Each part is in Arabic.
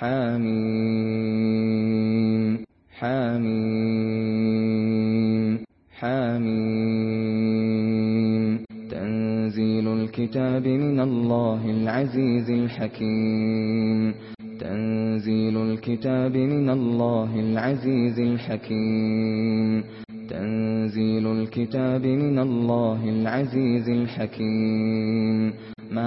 حامين حامين حامين تنزيل الكتاب من الله العزيز الحكيم. تنزيل الكتاب من الله العزيز الحكيم. تنزيل الكتاب من الله العزيز الحكيم.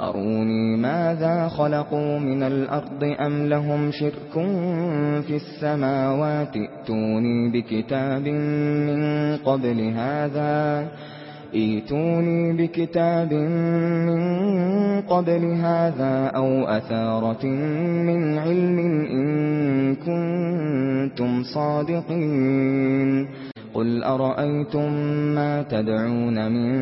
أروني ماذا خلقوا من الأرض أم لهم شرك في السماوات ائتوني بكتاب من قبل هذا ائتوني بكتاب من قبل هذا أو أثارة من علم إن كنتم صادقين قل أرأيتم ما تدعون من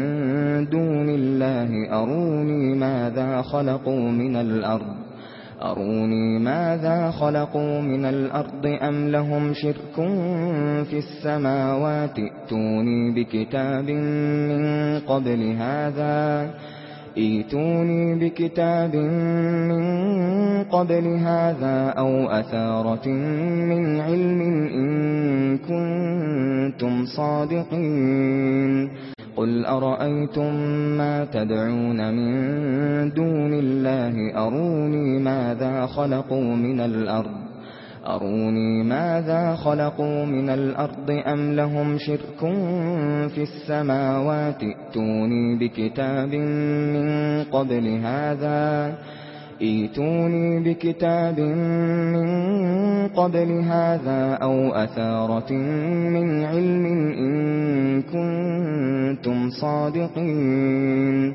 دون الله أروني ماذا خلقوا من الأرض؟ أروني ماذا خلقوا من الأرض أم لهم شرك في السماوات ائتوني بكتاب من قبل هذا ايتوني بكتاب من قبل هذا أو اثارة من علم ان كنتم صادقين قل ارأيتم ما تدعون من دون الله اروني ماذا خلقوا من الأرض أروني ماذا خلقوا من الأرض أم لهم شرك في السماوات ائتوني بكتاب من قبل هذا ايتوني بكتاب من قبل هذا أو اثاره من علم ان كنتم صادقين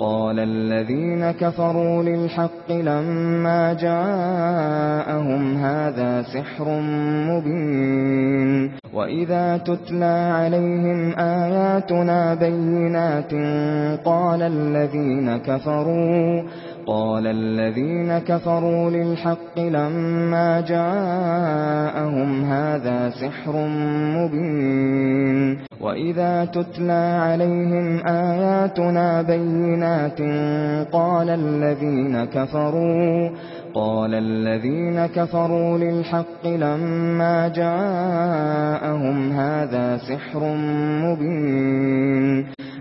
قال الذين كفروا للحق لما جاءهم هذا سحر مبين وإذا تتلى عليهم آياتنا بينات قال الذين كفروا قال الذين كفروا للحق لما جاءهم هذا سحر مبين وإذا تتلى عليهم آياتنا بينات قال الذين كفروا قال الذين كفروا للحق لما جاءهم هذا سحر مبين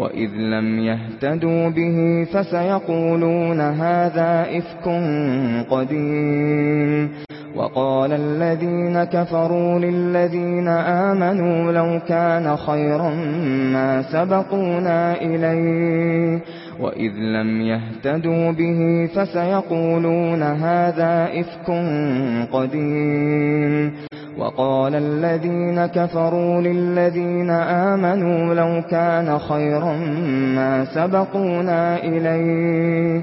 وَإِذْ لَمْ يَهْتَدُوا بِهِ فَسَيَقُولُونَ هَذَا إِفْكٌ قَدِيمٌ وَقَالَ الَّذِينَ كَفَرُوا لِلَّذِينَ آمَنُوا لَوْ كَانَ خَيْرًا مَا سَبَقُونَا إِلَيْهِ وَإِذْ لَمْ يَهْتَدُوا بِهِ فَسَيَقُولُونَ هَذَا إِفْكٌ قَدِيمٌ وقال الذين كفروا للذين آمنوا لو كان خيرا ما سبقونا إليه.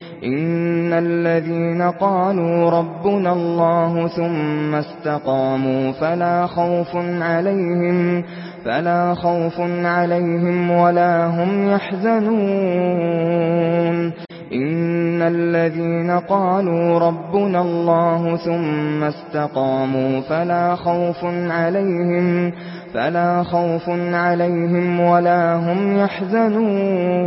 إن الذين قالوا ربنا الله ثم استقاموا فلا خوف عليهم فلا خوف عليهم ولا هم يحزنون إن الذين قالوا ربنا الله ثم استقاموا فلا خوف عليهم فلا خوف عليهم ولا هم يحزنون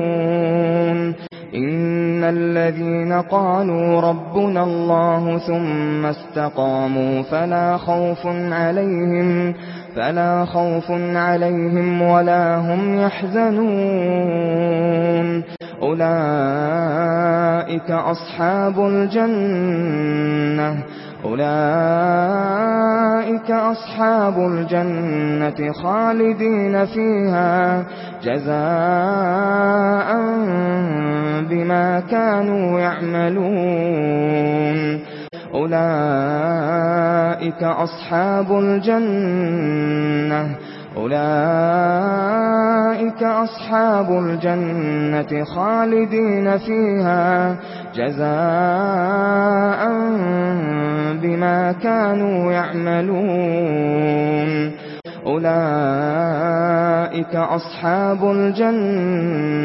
إن الذين قالوا ربنا الله ثم استقاموا فلا خوف عليهم فلا خوف عليهم ولا هم يحزنون أولئك أصحاب الجنة أولئك أصحاب الجنة خالدين فيها جزاء بما كانوا يعملون. أولئك أصحاب الجنة خالدين فيها أولئك أصحاب الجنة خالدين فيها جزاء بما كانوا يعملون. أولئك أصحاب الجنة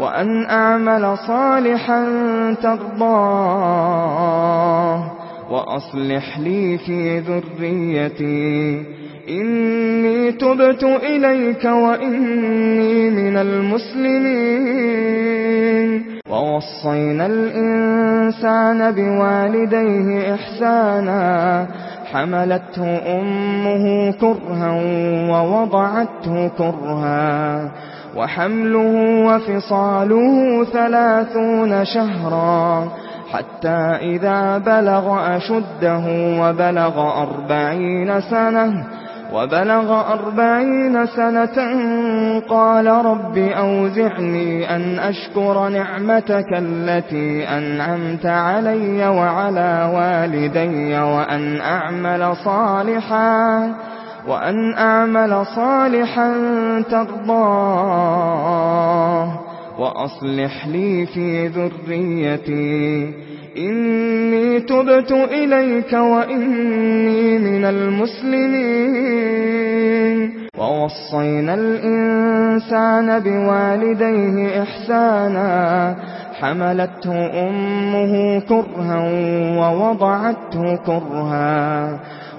وأن أعمل صالحا ترضاه وأصلح لي في ذريتي إني تبت إليك وإني من المسلمين ووصينا الإنسان بوالديه إحسانا حملته أمه كرها ووضعته كرها وحمله وفصاله ثلاثون شهرا حتى إذا بلغ أشده وبلغ أربعين سنة وبلغ أربعين سنة قال رب أوزعني أن أشكر نعمتك التي أنعمت علي وعلى والدي وأن أعمل صالحاً وأن أعمل صالحا ترضاه وأصلح لي في ذريتي إني تبت إليك وإني من المسلمين ووصينا الإنسان بوالديه إحسانا حملته أمه كرها ووضعته كرها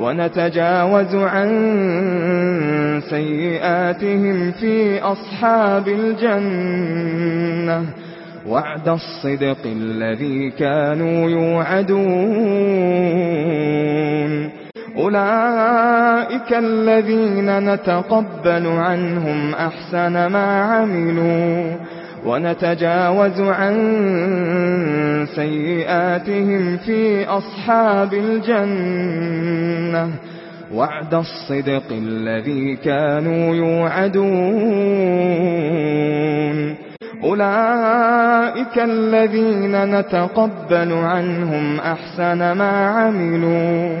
ونتجاوز عن سيئاتهم في أصحاب الجنة وعد الصدق الذي كانوا يوعدون. أولئك الذين نتقبل عنهم أحسن ما عملوا. ونتجاوز عن سيئاتهم في أصحاب الجنة وعد الصدق الذي كانوا يوعدون. أولئك الذين نتقبل عنهم أحسن ما عملوا.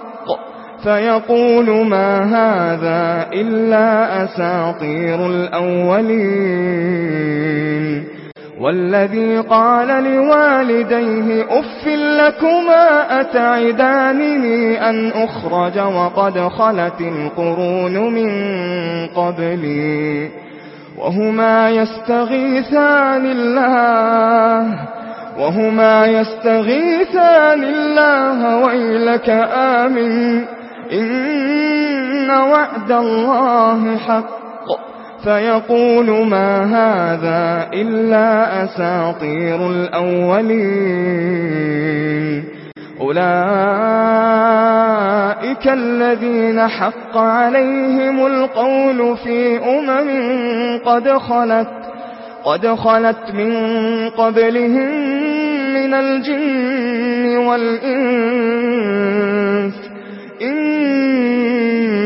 فيقول ما هذا إلا أساطير الأولين. والذي قال لوالديه أف لكما أتعدانني أن أخرج وقد خلت القرون من قبلي. وهما يستغيثان الله وهما يستغيثان الله ويلك آمين إن وعد الله حق. فيقول ما هذا إلا أساطير الأولين. أولئك الذين حق عليهم القول في أمم قد خلت قد خلت من قبلهم من الجن والإنس. إن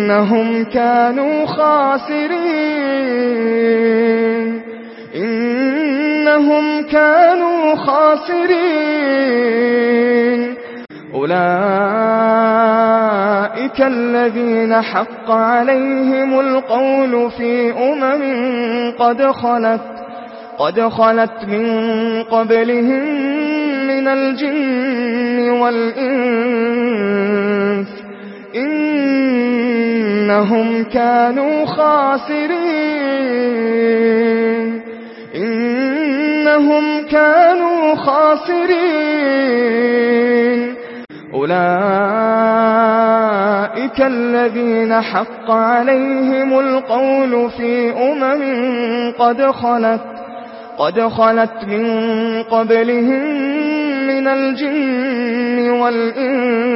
إنهم كانوا خاسرين. إنهم كانوا خاسرين. أولئك الذين حق عليهم القول في أمم قد خلت قد خلت من قبلهم من الجن والإنس. إن إنهم كانوا خاسرين. إنهم كانوا خاسرين. أولئك الذين حق عليهم القول في أمم قد خلت قد خلت من قبلهم من الجن والإنس.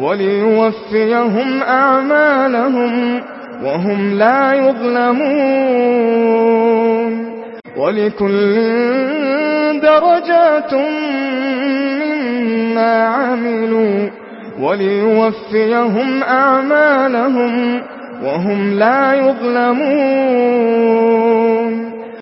وَلِيُوَفِّيَهُمْ أَعْمَالَهُمْ وَهُمْ لَا يُظْلَمُونَ وَلِكُلٍّ دَرَجَاتٌ مِّمَّا عَمِلُوا وَلِيُوَفِّيَهُمْ أَعْمَالَهُمْ وَهُمْ لَا يُظْلَمُونَ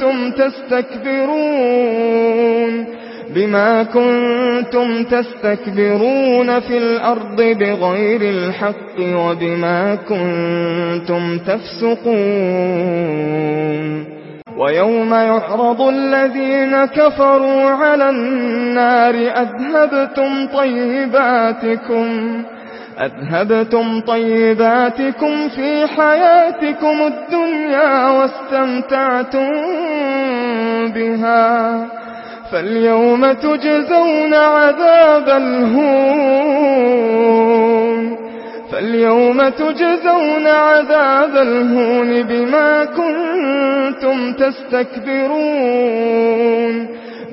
كنتم تستكبرون بما كنتم تستكبرون في الأرض بغير الحق وبما كنتم تفسقون وَيَوْمَ يُعْرَضُ الَّذِينَ كَفَرُوا عَلَى النَّارِ أَذْهَبْتُمْ طَيِّبَاتِكُمْ أذهبتم طيباتكم في حياتكم الدنيا واستمتعتم بها فاليوم تجزون عذاب الهون فاليوم تجزون عذاب الهون بما كنتم تستكبرون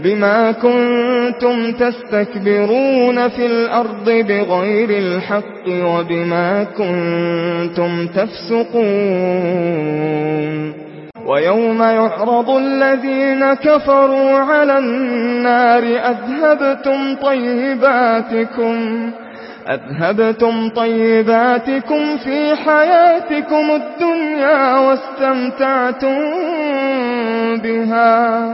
بما كنتم تستكبرون في الأرض بغير الحق وبما كنتم تفسقون. وَيَوْمَ يُعْرَضُ الَّذِينَ كَفَرُوا عَلَى النَّارِ أَذْهَبْتُمْ طَيِّبَاتِكُمْ؟ أذهبتم طيباتكم في حياتكم الدنيا واستمتعتم بها.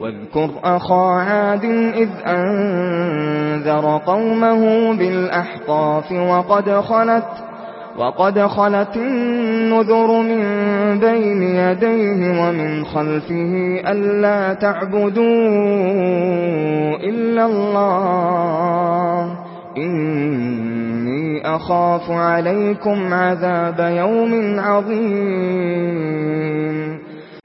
واذكر أخا عاد إذ أنذر قومه بالأحطاف وقد خلت وقد خلت النذر من بين يديه ومن خلفه ألا تعبدوا إلا الله. إني أخاف عليكم عذاب يوم عظيم.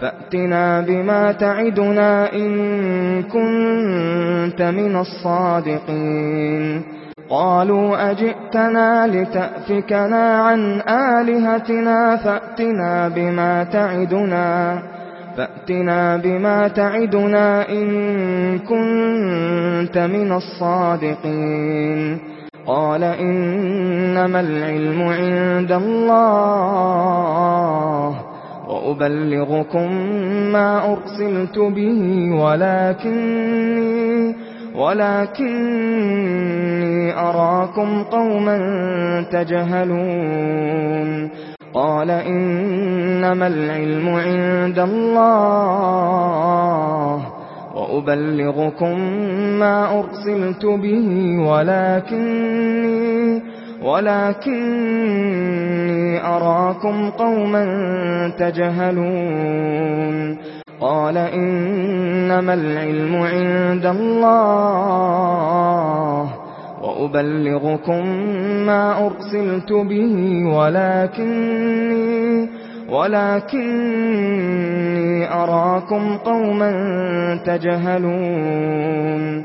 فأتنا بما تعدنا إن كنت من الصادقين. قالوا أجئتنا لتأفكنا عن آلهتنا فأتنا بما تعدنا فأتنا بما تعدنا إن كنت من الصادقين. قال إنما العلم عند الله. وأبلغكم ما أرسلت به ولكني ولكني أراكم قوما تجهلون قال إنما العلم عند الله وأبلغكم ما أرسلت به ولكني ولكني أراكم قوما تجهلون قال إنما العلم عند الله وأبلغكم ما أرسلت به ولكني ولكني أراكم قوما تجهلون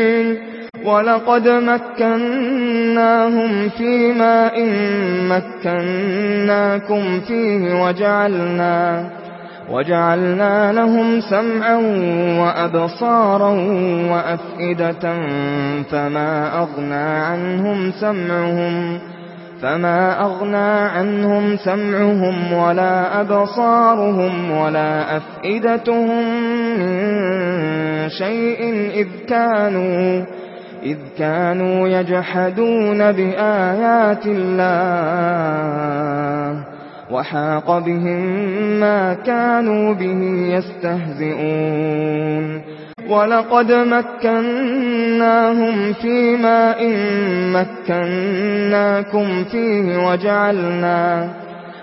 وَلَقَدْ مَكَّنَّاهُمْ فِيمَا إِن مَّكَّنَّاكُمْ فِيهِ وَجَعَلْنَا وَجَعَلْنَا لَهُمْ سَمْعًا وَأَبْصَارًا وَأَفْئِدَةً فَمَا أَغْنَى عَنْهُمْ سَمْعُهُمْ فَمَا أَغْنَى عَنْهُمْ سَمْعُهُمْ وَلَا أَبْصَارُهُمْ وَلَا أَفْئِدَتُهُم مِّن شَيْءٍ إِذْ كَانُوا إذ كانوا يجحدون بآيات الله وحاق بهم ما كانوا به يستهزئون ولقد مكناهم فيما إن مكناكم فيه وجعلنا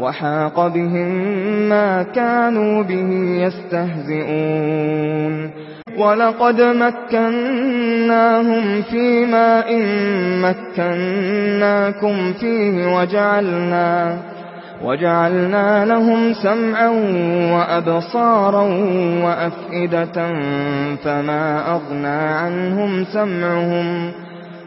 وحاق بهم ما كانوا به يستهزئون. ولقد مكناهم فيما إن مكناكم فيه وجعلنا وجعلنا لهم سمعا وأبصارا وأفئدة فما أغنى عنهم سمعهم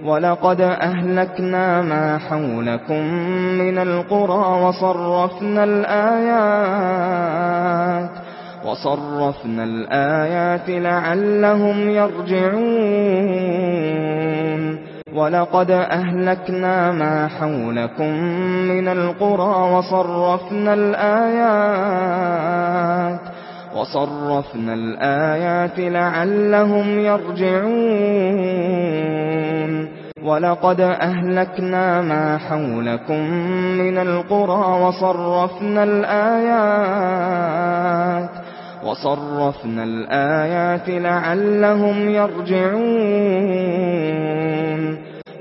وَلَقَدْ أَهْلَكْنَا مَا حَوْلَكُمْ مِنَ الْقُرَى وَصَرَّفْنَا الْآيَاتِ وَصَرَّفْنَا الْآيَاتِ لَعَلَّهُمْ يَرْجِعُونَ وَلَقَدْ أَهْلَكْنَا مَا حَوْلَكُمْ مِنَ الْقُرَى وَصَرَّفْنَا الْآيَاتِ وصرفنا الآيات لعلهم يرجعون. ولقد أهلكنا ما حولكم من القرى وصرفنا الآيات. وصرفنا الآيات لعلهم يرجعون.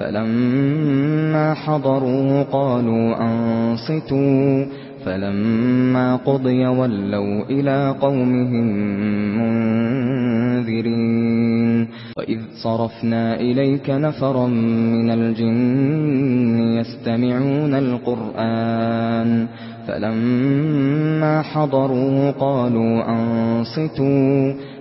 فلما حضروا قالوا أنصتوا فلما قضي ولوا إلى قومهم منذرين وإذ صرفنا إليك نفرا من الجن يستمعون القرآن فلما حضروا قالوا أنصتوا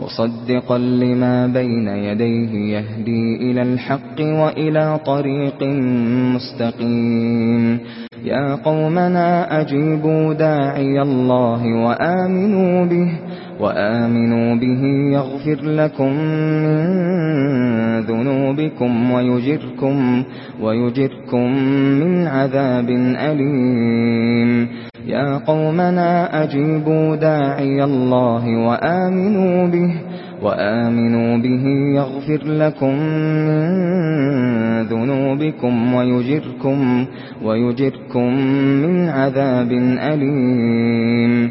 مصدقا لما بين يديه يهدي إلى الحق وإلى طريق مستقيم. يا قومنا أجيبوا داعي الله وآمنوا به وآمنوا به يغفر لكم من ذنوبكم ويجركم ويجركم من عذاب أليم. يا قومنا أجيبوا داعي الله وآمنوا به وآمنوا به يغفر لكم من ذنوبكم ويجركم ويجركم من عذاب أليم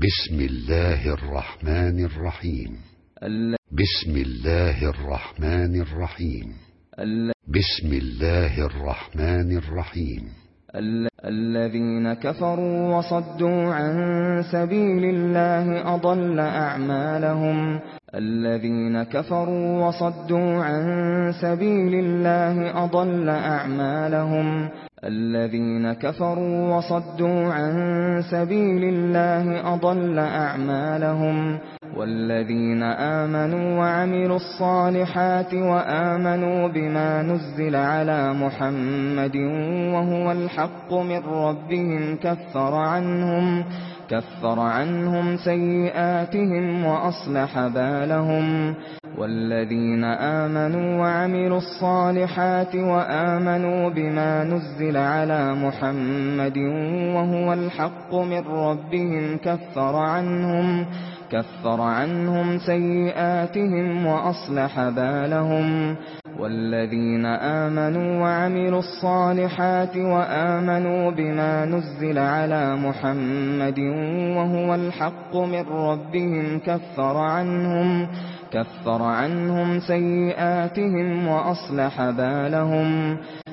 بسم الله الرحمن الرحيم. بسم الله الرحمن الرحيم. بسم الله الرحمن الرحيم. الذين كفروا وصدوا عن سبيل الله أضل أعمالهم. الذين كفروا وصدوا عن سبيل الله أضل أعمالهم. الذين كفروا وصدوا عن سبيل الله أضل أعمالهم والذين آمنوا وعملوا الصالحات وآمنوا بما نزل على محمد وهو الحق من ربهم كفر عنهم كَفَّرَ عَنْهُمْ سَيِّئَاتِهِمْ وَأَصْلَحَ بَالَهُمْ وَالَّذِينَ آمَنُوا وَعَمِلُوا الصَّالِحَاتِ وَآمَنُوا بِمَا نُزِّلَ عَلَى مُحَمَّدٍ وَهُوَ الْحَقُّ مِنْ رَبِّهِمْ كَفَّرَ عَنْهُمْ كفر عنهم سيئاتهم وأصلح بالهم والذين آمنوا وعملوا الصالحات وآمنوا بما نزل على محمد وهو الحق من ربهم كفر عنهم كفر عنهم سيئاتهم وأصلح بالهم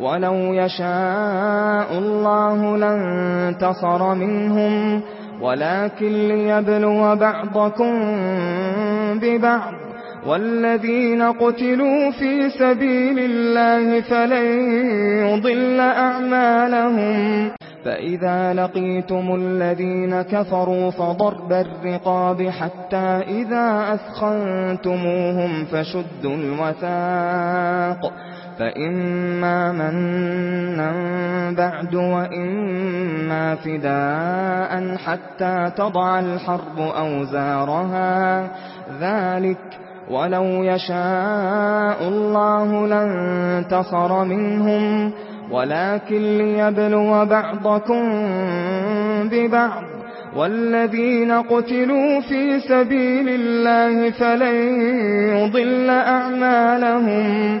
ولو يشاء الله لانتصر منهم ولكن ليبلو بعضكم ببعض والذين قتلوا في سبيل الله فلن يضل أعمالهم فإذا لقيتم الذين كفروا فضرب الرقاب حتى إذا أثخنتموهم فشدوا الوثاق فَإِمَّا مَنًّا بَعْدُ وَإِمَّا فِدَاءً حَتَّى تَضَعَ الْحَرْبُ أَوْزَارَهَا ذَلِكَ وَلَوْ يَشَاءُ اللَّهُ لَانتَصَرَ مِنْهُمْ وَلَكِن لِّيَبْلُوَ بَعْضَكُم بِبَعْضٍ وَالَّذِينَ قُتِلُوا فِي سَبِيلِ اللَّهِ فَلَن يُضِلَّ أَعْمَالَهُمْ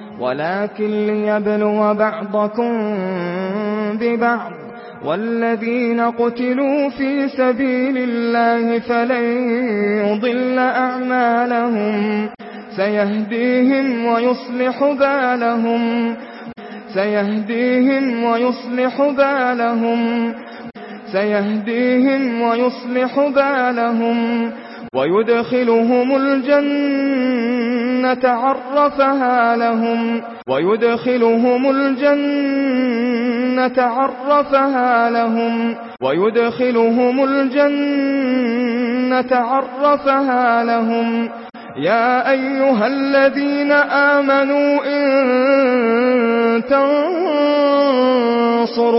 ولكن ليبلو بعضكم ببعض والذين قتلوا في سبيل الله فلن يضل أعمالهم سيهديهم ويصلح بالهم سيهديهم ويصلح بالهم سيهديهم ويصلح بالهم ويدخلهم الجنة عرفها لهم. ويدخلهم الجنة عرفها لهم. ويدخلهم الجنة عرفها لهم. يا أيها الذين آمنوا إن تنصروا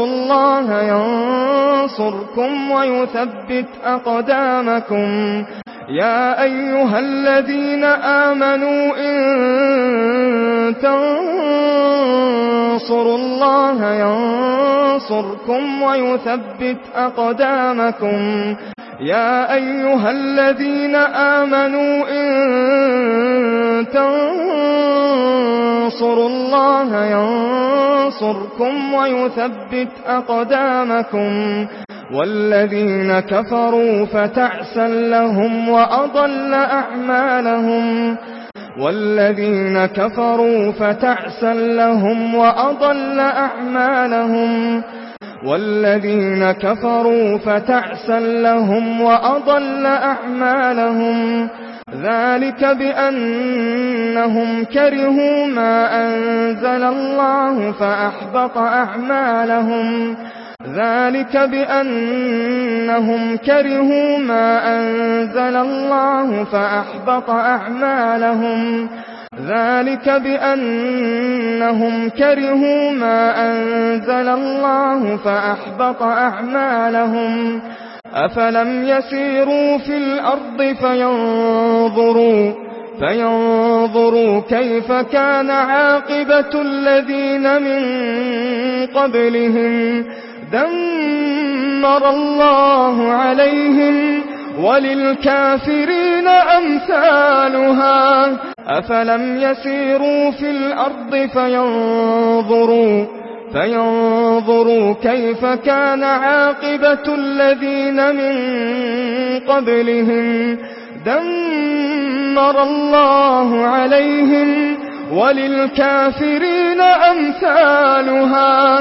الله ينصركم ويثبت أقدامكم. يا أيها الذين آمنوا إن تنصروا الله ينصركم ويثبت أقدامكم. يا أيها الذين آمنوا إن تنصروا الله ينصركم ويثبت أقدامكم. والذين كفروا فتعسا لهم وأضل أعمالهم والذين كفروا فتعسا لهم وأضل أعمالهم والذين كفروا فتعسا لهم وأضل أعمالهم ذلك بأنهم كرهوا ما أنزل الله فأحبط أعمالهم أَعْمَالَهُمْ ذلك بأنهم كرهوا ما أنزل الله فأحبط أعمالهم ذلك بأنهم كرهوا ما أنزل الله فأحبط أعمالهم أفلم يسيروا في الأرض فينظروا فينظروا كيف كان عاقبة الذين من قبلهم دمر الله عليهم وللكافرين أمثالها أفلم يسيروا في الأرض فينظروا فينظروا كيف كان عاقبة الذين من قبلهم دمر الله عليهم وللكافرين أمثالها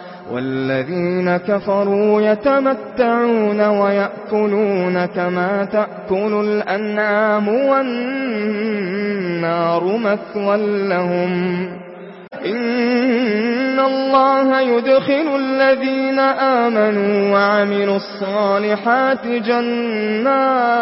والذين كفروا يتمتعون ويأكلون كما تأكل الأنعام والنار مثوى لهم إن الله يدخل الذين آمنوا وعملوا الصالحات جنات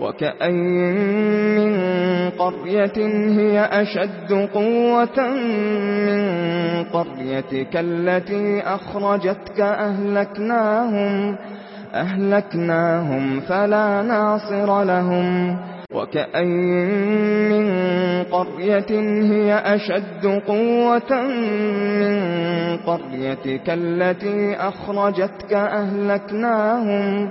وَكَأَيِّن مِّن قَرْيَةٍ هِيَ أَشَدُّ قُوَّةً مِّن قَرْيَتِكَ الَّتِي أَخْرَجَتْكَ أَهْلَكْنَاهُمْ أَهْلَكْنَاهُمْ فَلَا نَاصِرَ لَهُمْ وَكَأَيِّن مِّن قَرْيَةٍ هِيَ أَشَدُّ قُوَّةً مِّن قَرْيَتِكَ الَّتِي أَخْرَجَتْكَ أَهْلَكْنَاهُمْ أَهْلَكْنَاهُمْ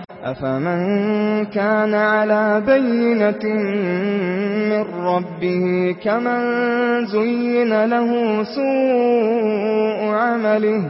أفمن كان على بينة من ربه كمن زين له سوء عمله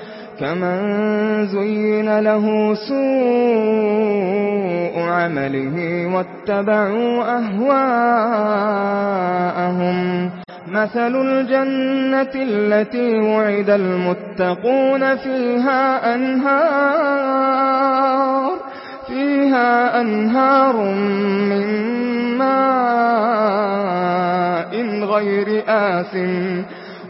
كمن زين له سوء عمله واتبعوا أهواءهم مثل الجنة التي وعد المتقون فيها أنهار فيها أنهار من ماء غير آسن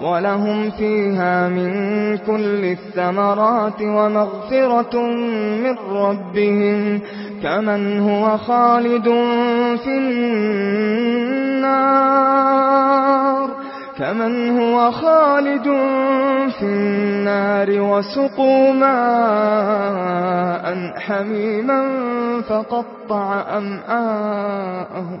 وَلَهُمْ فِيهَا مِنْ كُلِّ الثَّمَرَاتِ وَمَغْفِرَةٌ مِنْ رَبِّهِمْ كَمَنْ هُوَ خَالِدٌ فِي النَّارِ كَمَنْ هُوَ خَالِدٌ فِي النَّارِ وَسُقُوا مَاءً حَمِيمًا فَقَطَّعَ أَمْعَاءَهُمْ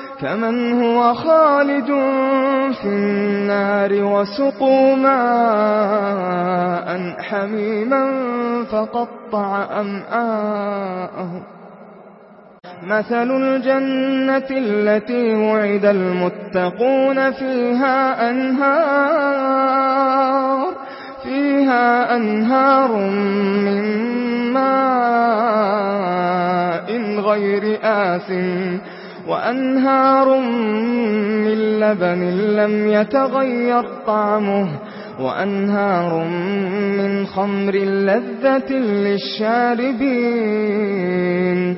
كمن هو خالد في النار وسقوا ماء حميما فقطع أمعاءهم مثل الجنة التي وعد المتقون فيها أنهار فيها أنهار من ماء غير آسن وأنهار من لبن لم يتغير طعمه وأنهار من خمر لذة للشاربين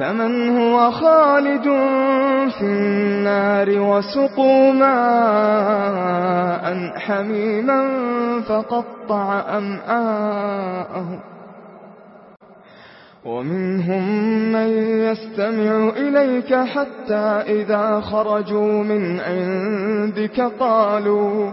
فمن هو خالد في النار وسقوا ماء حميما فقطع أمآهم ومنهم من يستمع إليك حتى إذا خرجوا من عندك قالوا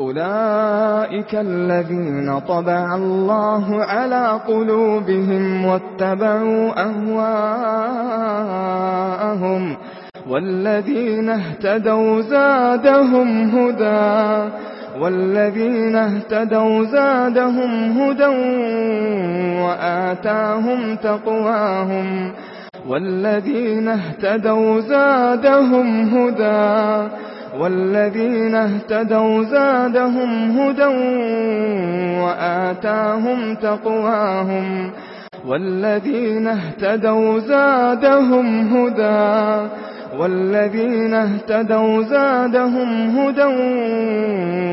أولئك الذين طبع الله على قلوبهم واتبعوا أهواءهم والذين اهتدوا زادهم هدى والذين اهتدوا زادهم هدى وآتاهم تقواهم والذين اهتدوا زادهم هدى والذين اهتدوا زادهم هدى وآتاهم تقواهم والذين اهتدوا زادهم هدى والذين اهتدوا زادهم هدى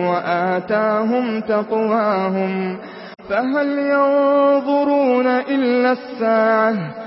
وآتاهم تقواهم فهل ينظرون إلا الساعة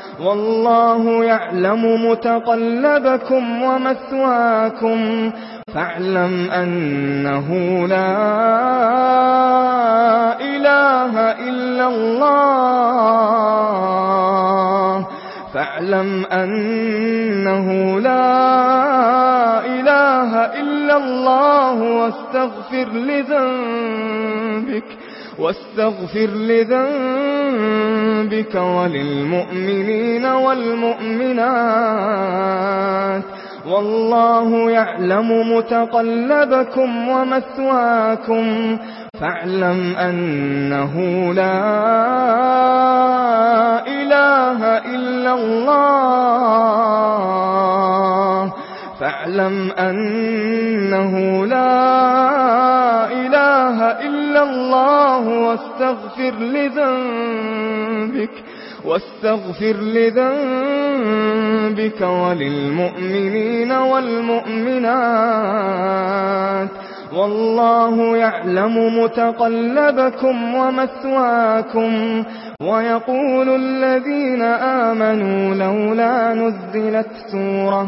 والله يعلم متقلبكم ومثواكم فاعلم أنه لا إله إلا الله فاعلم أنه لا إله إلا الله واستغفر لذنبك واستغفر لذنبك وللمؤمنين والمؤمنات والله يعلم متقلبكم ومثواكم فاعلم أنه لا إله إلا الله واعلم أنه لا إله إلا الله واستغفر لذنبك واستغفر لذنبك وللمؤمنين والمؤمنات والله يعلم متقلبكم ومثواكم ويقول الذين آمنوا لولا نزلت سورة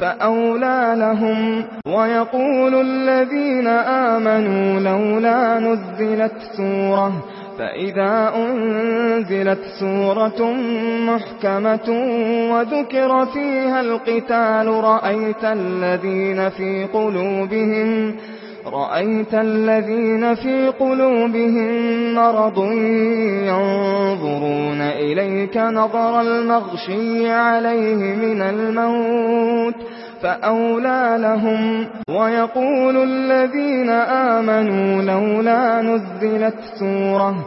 فأولى لهم ويقول الذين آمنوا لولا نزلت سورة فإذا أنزلت سورة محكمة وذكر فيها القتال رأيت الذين في قلوبهم رأيت الذين في قلوبهم مرض ينظرون إليك نظر المغشي عليه من الموت فأولى لهم ويقول الذين آمنوا لولا نزلت سورة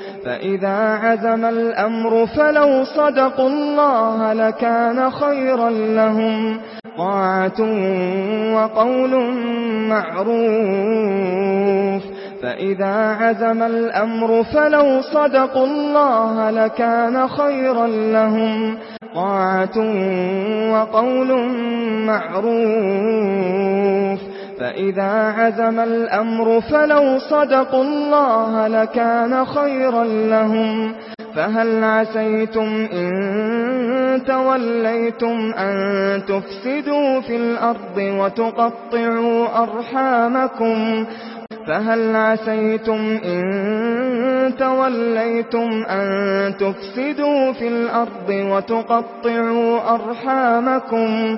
فإذا عزم الأمر فلو صدقوا الله لكان خيرا لهم طاعة وقول معروف فإذا عزم الأمر فلو صدقوا الله لكان خيرا لهم طاعة وقول معروف فَإِذَا عَزَمَ الْأَمْرُ فَلَوْ صَدَقُوا اللَّهَ لَكَانَ خَيْرًا لَّهُمْ فَهَلْ عَسَيْتُمْ إِن تَوَلَّيْتُمْ أَن تُفْسِدُوا فِي الْأَرْضِ وَتُقَطِّعُوا أَرْحَامَكُمْ فَهَلْ عَسَيْتُمْ إِن تَوَلَّيْتُمْ أَن تُفْسِدُوا فِي الْأَرْضِ وَتُقَطِّعُوا أَرْحَامَكُمْ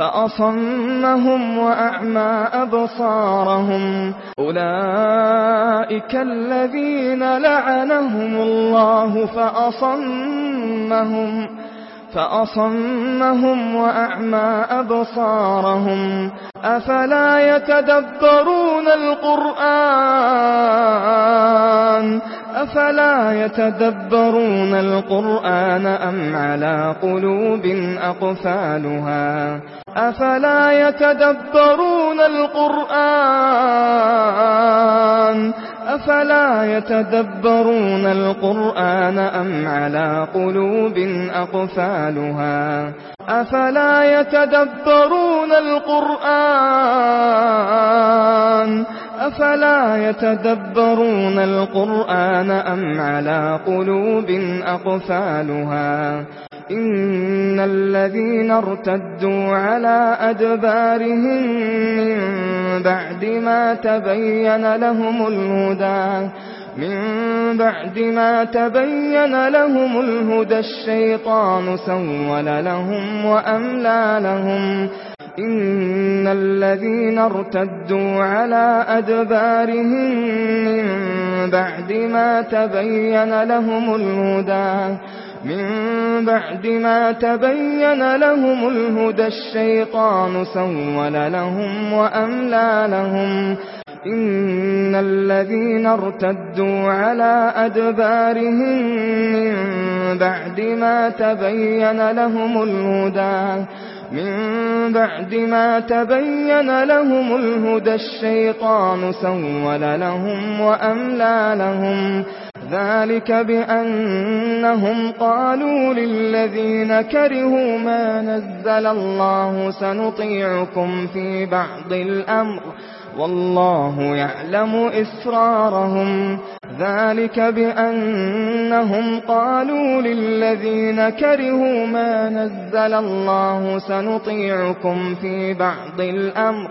فأصمهم وأعمى أبصارهم أولئك الذين لعنهم الله فأصمهم فأصمهم وأعمى أبصارهم أفلا يتدبرون القرآن أفلا يتدبرون القرآن أم على قلوب أقفالها أفلا يتدبرون القرآن أفلا يتدبرون القرآن أم على قلوب أقفالها؟ أفلا يتدبرون القرآن؟ أفلا يتدبرون القرآن أم على قلوب أقفالها؟ إن الذين ارتدوا على أدبارهم من بعد ما تبين لهم الهدى من بعد ما تبين لهم الهدى الشيطان سول لهم وأملى لهم. إن الذين ارتدوا على أدبارهم من بعد ما تبين لهم الهدى من بعد ما تبين لهم الهدى الشيطان سول لهم وأملى لهم إن الذين ارتدوا على أدبارهم من بعد ما تبين لهم الهدى من بعد ما تبين لهم الهدى الشيطان سول لهم وأملى لهم ذلك بأنهم قالوا للذين كرهوا ما نزل الله سنطيعكم في بعض الأمر والله يعلم إسرارهم. ذلك بأنهم قالوا للذين كرهوا ما نزل الله سنطيعكم في بعض الأمر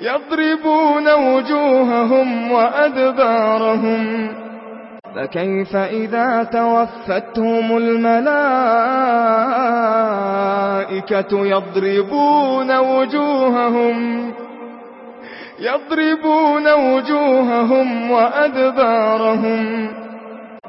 يضربون وجوههم وأدبارهم. فكيف إذا توفتهم الملائكة يضربون وجوههم؟ يضربون وجوههم وأدبارهم.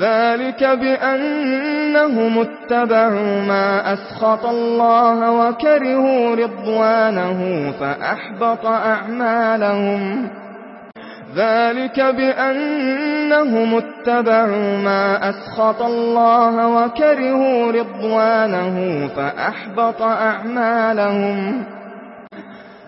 ذلك بأنهم اتبعوا ما أسخط الله وكرهوا رضوانه فأحبط أعمالهم. ذلك بأنهم اتبعوا ما أسخط الله وكرهوا رضوانه فأحبط أعمالهم.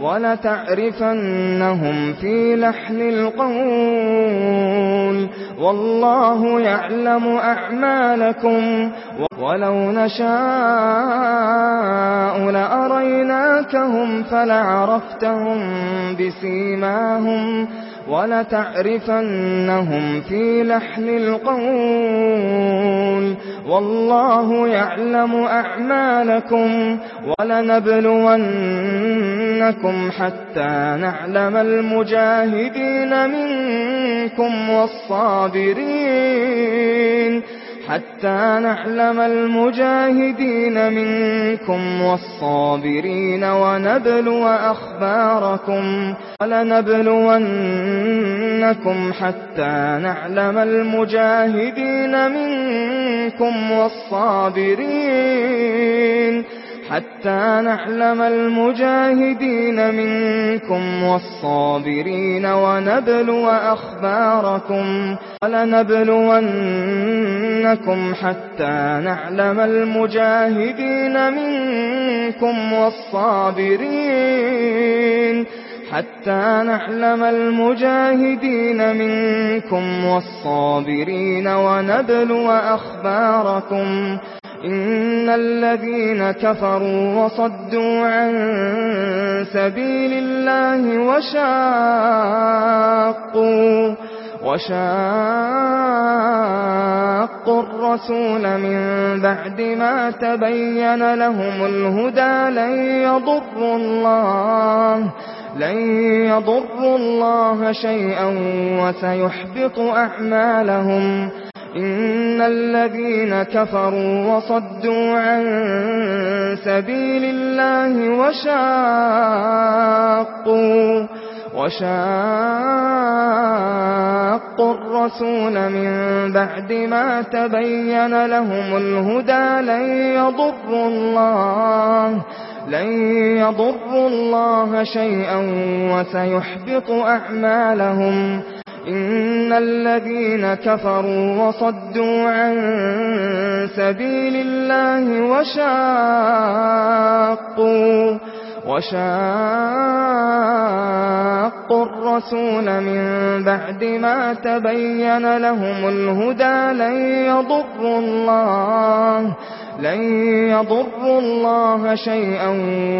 ولتعرفنهم في لحن القول والله يعلم أعمالكم ولو نشاء لأريناكهم فلعرفتهم بسيماهم ولتعرفنهم في لحن القول والله يعلم أعمالكم ولنبلونكم حتى نعلم المجاهدين منكم والصابرين حتى نعلم المجاهدين منكم والصابرين ونبلو أخباركم ولنبلونكم حتى نعلم المجاهدين منكم والصابرين حتى نعلم المجاهدين منكم والصابرين ونبلو أخباركم ولنبلونكم حتى نعلم المجاهدين منكم والصابرين حتى نعلم المجاهدين منكم والصابرين ونبلو أخباركم إن الذين كفروا وصدوا عن سبيل الله وشاقوا وشاقوا الرسول من بعد ما تبين لهم الهدى لن يضروا الله لن يضر الله شيئا وسيحبط أعمالهم إن الذين كفروا وصدوا عن سبيل الله وشاقوا وشاقوا الرسول من بعد ما تبين لهم الهدى لن يضروا الله لن يضروا الله شيئا وسيحبط أعمالهم إن الذين كفروا وصدوا عن سبيل الله وشاقوا وَشَاقَّ الرسول من بعد ما تبين لهم الهدى لن يضروا الله لن يضر الله شيئا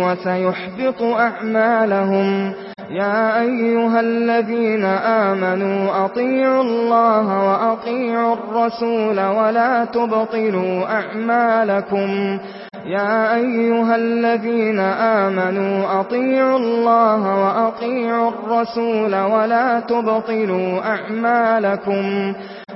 وسيحبط أعمالهم. يا أيها الذين آمنوا أطيعوا الله وأطيعوا الرسول ولا تبطلوا أعمالكم. يا أيها الذين آمنوا أطيعوا الله وأطيعوا الرسول ولا تبطلوا أعمالكم.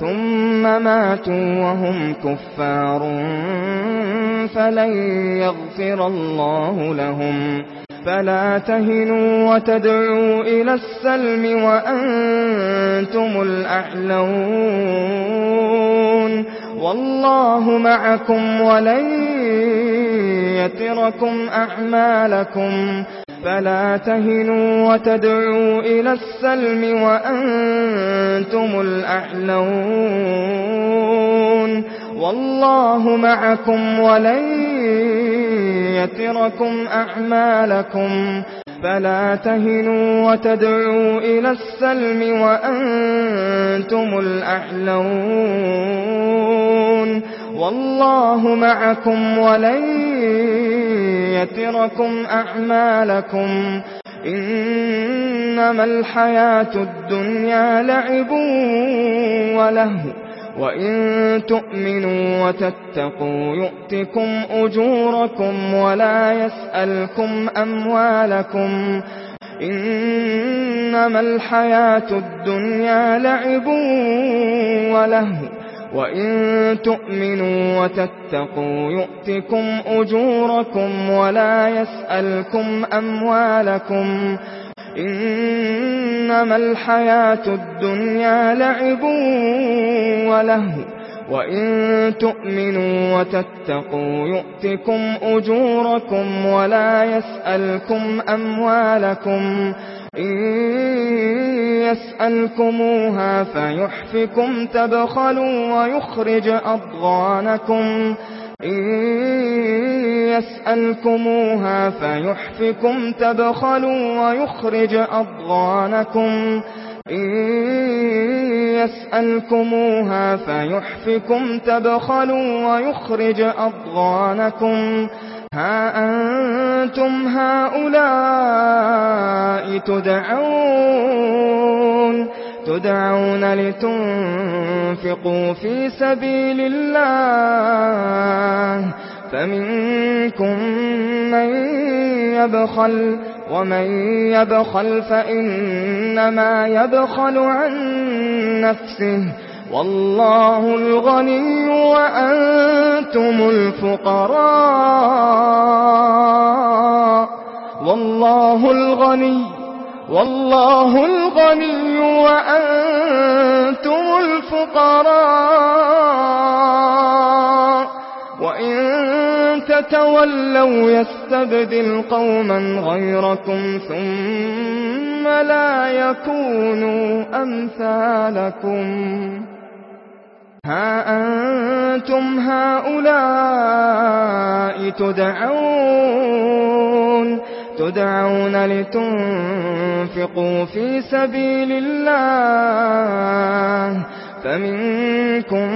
ثُمَّ مَاتُوا وَهُمْ كُفَّارٌ فَلَن يَغْفِرَ اللَّهُ لَهُمْ. فَلَا تَهِنُوا وَتَدْعُوا إِلَى السَّلْمِ وَأَنْتُمُ الْأَعْلَوْنَ. وَاللَّهُ مَعَكُمْ وَلَن يَتِرَكُمْ أَعْمَالَكُمْ. فلا تهنوا وتدعوا إلى السلم وأنتم الْأَعْلَوْنَ والله معكم ولن يتركم أعمالكم فلا تهنوا وتدعوا إلى السلم وأنتم الْأَعْلَوْنَ والله معكم ولن يتركم أعمالكم إنما الحياة الدنيا لعب وله وَإِن تُؤْمِنُوا وَتَتَّقُوا يُؤْتِكُمْ أُجُورَكُمْ وَلَا يَسْأَلْكُمْ أَمْوَالَكُمْ إِنَّمَا الْحَيَاةُ الدُّنْيَا لَعِبٌ وَلَهْوٌ وَإِن تُؤْمِنُوا وَتَتَّقُوا يُؤْتِكُمْ أَجْرَكُمْ وَلَا يَسْأَلْكُمْ أَمْوَالَكُمْ إِنَّمَا الْحَيَاةُ الدُّنْيَا لَعِبٌ وَلَهْوٌ وَإِن تُؤْمِنُوا وَتَتَّقُوا يُؤْتِكُمْ أَجْرَكُمْ وَلَا يَسْأَلْكُمْ أَمْوَالَكُمْ إن يسألكموها فيحفكم تبخلوا ويخرج أضغانكم. إن يسألكموها فيحفكم تبخلوا ويخرج أضغانكم. إن يسألكموها فيحفكم تبخلوا ويخرج أضغانكم. ها أنتم هؤلاء تدعون تدعون لتنفقوا في سبيل الله فمنكم من يبخل ومن يبخل فإنما يبخل عن نفسه والله الغني وأنتم الفقراء. والله الغني والله الغني وأنتم الفقراء. وإن تتولوا يستبدل قوما غيركم ثم لا يكونوا أمثالكم. ها أنتم هؤلاء تدعون تدعون لتنفقوا في سبيل الله فمنكم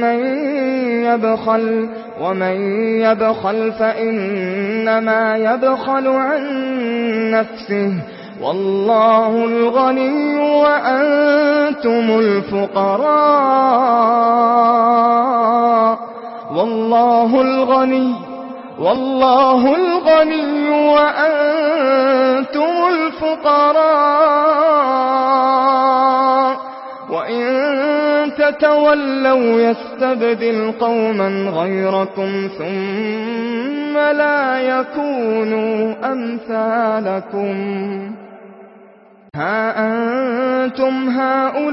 من يبخل ومن يبخل فإنما يبخل عن نفسه والله الغني وأنتم الفقراء. والله الغني والله الغني وأنتم الفقراء. وإن تتولوا يستبدل قوما غيركم ثم لا يكونوا أمثالكم. ها أنتم هؤلاء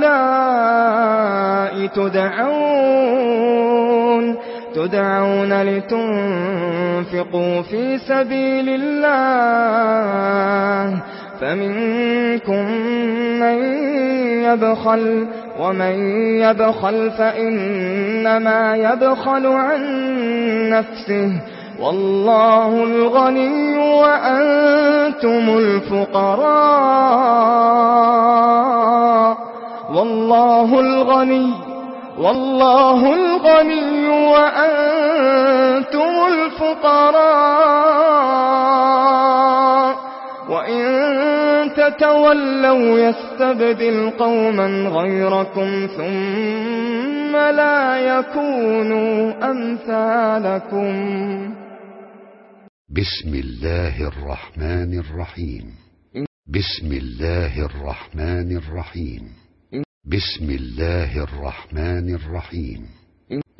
تدعون تدعون لتنفقوا في سبيل الله فمنكم من يبخل ومن يبخل فإنما يبخل عن نفسه والله الغني وأنتم الفقراء. والله الغني والله الغني وأنتم الفقراء. وإن تتولوا يستبدل قوما غيركم ثم لا يكونوا أمثالكم. بسم الله الرحمن الرحيم بسم الله الرحمن الرحيم بسم الله الرحمن الرحيم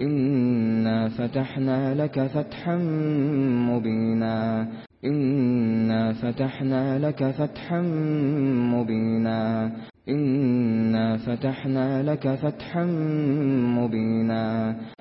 إنا فتحنا لك فتحا مبينا. إنا فتحنا لك فتحا مبينا. إنا فتحنا لك فتحا مبينا.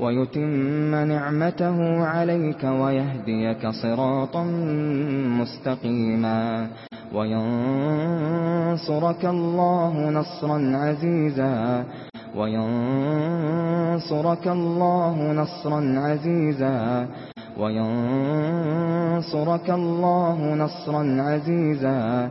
ويتم نعمته عليك ويهديك صراطا مستقيما وينصرك الله نصرا عزيزا وينصرك الله نصرا عزيزا وينصرك الله نصرا عزيزا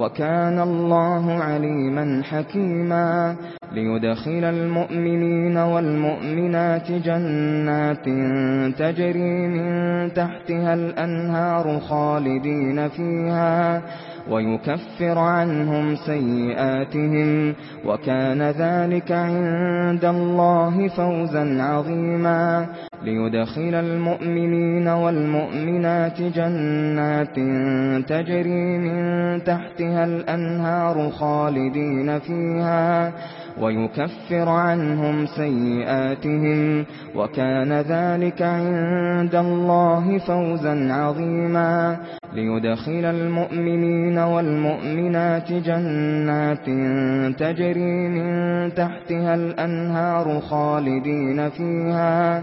وَكَانَ اللَّهُ عَلِيمًا حَكِيمًا لِيُدْخِلَ الْمُؤْمِنِينَ وَالْمُؤْمِنَاتِ جَنَّاتٍ تَجْرِي مِنْ تَحْتِهَا الْأَنْهَارُ خَالِدِينَ فِيهَا ويكفر عنهم سيئاتهم وكان ذلك عند الله فوزا عظيما ليدخل المؤمنين والمؤمنات جنات تجري من تحتها الأنهار خالدين فيها ويكفر عنهم سيئاتهم وكان ذلك عند الله فوزا عظيما ليدخل المؤمنين والمؤمنات جنات تجري من تحتها الأنهار خالدين فيها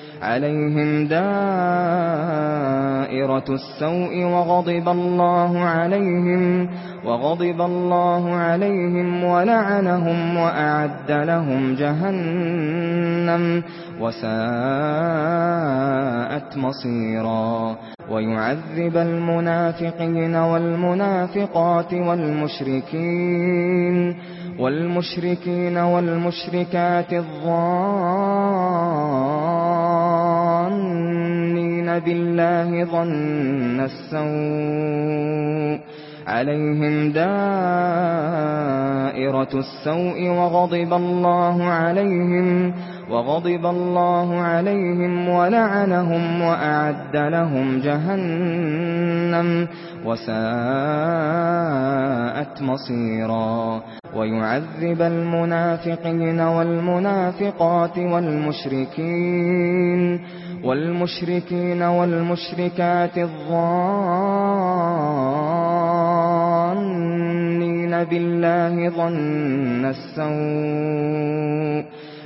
عليهم دائرة السوء وغضب الله عليهم وغضب الله عليهم ولعنهم وأعد لهم جهنم وساءت مصيرا ويعذب المنافقين والمنافقات والمشركين والمشركين والمشركات الظالمين يَعْمَلُونَ بِاللَّهِ ظَنَّ السَّوْءِ. عَلَيْهِمْ دَائِرَةُ السَّوْءِ وَغَضِبَ اللَّهُ عَلَيْهِمْ وَغَضِبَ اللَّهُ عَلَيْهِمْ وَلَعَنَهُمْ وَأَعَدَّ لَهُمْ جَهَنَّمَ وَسَاءَتْ مَصِيرًا. وَيُعَذِّبَ الْمُنَافِقِينَ وَالْمُنَافِقَاتِ وَالْمُشْرِكِينَ. والمشركين والمشركات الظانين بالله ظن السوء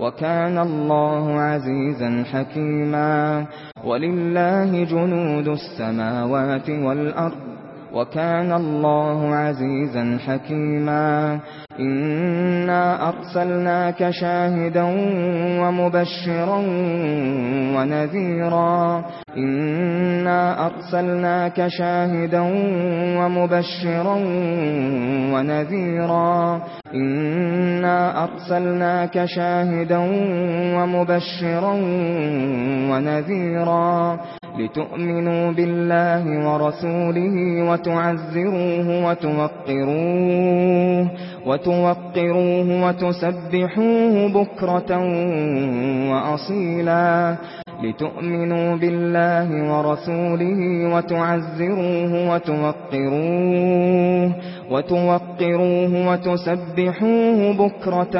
وَكَانَ اللَّهُ عَزِيزًا حَكِيمًا. وَلِلَّهِ جُنُودُ السَّمَاوَاتِ وَالْأَرْضِ. وَكَانَ اللَّهُ عَزِيزًا حَكِيمًا. إِنَّا أَرْسَلْنَاكَ شَاهِدًا وَمُبَشِّرًا وَنَذِيرًا. إِنَّا أَرْسَلْنَاكَ شَاهِدًا وَمُبَشِّرًا وَنَذِيرًا. إِنَّا أَرْسَلْنَاكَ شَاهِدًا وَمُبَشِّرًا وَنَذِيرًا. لتؤمنوا بالله ورسوله وتعزروه وتوقروه وتوقروه وتسبحوه بكرة وأصيلا لتؤمنوا بالله ورسوله وتعزروه وتوقروه وتوقروه وتسبحوه بكرة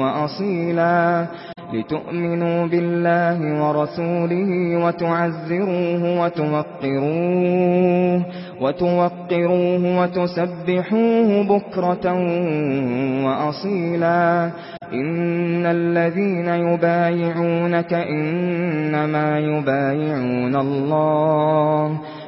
وأصيلا لتؤمنوا بالله ورسوله وتعزروه وتوقروه وتوقروه وتسبحوه بكرة وأصيلا. إن الذين يبايعونك إنما يبايعون الله.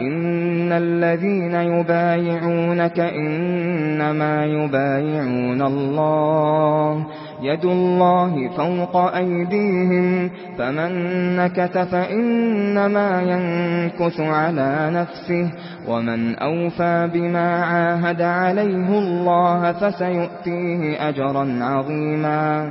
إن الذين يبايعونك إنما يبايعون الله يد الله فوق أيديهم فمن نكت فإنما ينكث على نفسه ومن أوفى بما عاهد عليه الله فسيؤتيه أجرا عظيما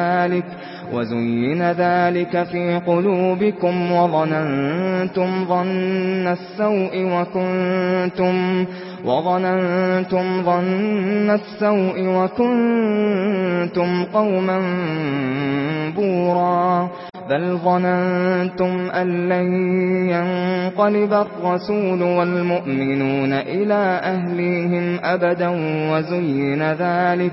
ذلك وزين ذلك في قلوبكم وظننتم ظن السوء وكنتم وظننتم ظن السوء وكنتم قوما بورا بل ظننتم أن لن ينقلب الرسول والمؤمنون إلى أهليهم أبدا وزين ذلك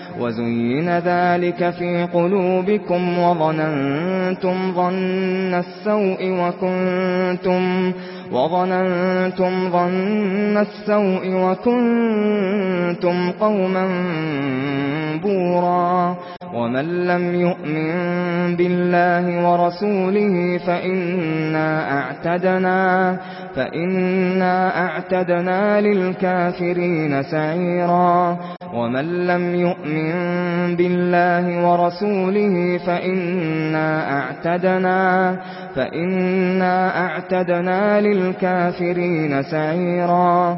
وَزُيِّنَ ذَلِكَ فِي قُلُوبِكُمْ وَظَنَنْتُمْ ظَنَّ السَّوْءِ وَكُنْتُمْ وَظَنَنْتُمْ ظَنَّ السَّوْءِ وَكُنْتُمْ قَوْمًا بُورًا وَمَن لَّمْ يُؤْمِن بِاللَّهِ وَرَسُولِهِ فَإِنَّا أَعْتَدْنَا فإنا أعتدنا للكافرين سعيرا ومن لم يؤمن بالله ورسوله فإنا أعتدنا فإنا أعتدنا للكافرين سعيرا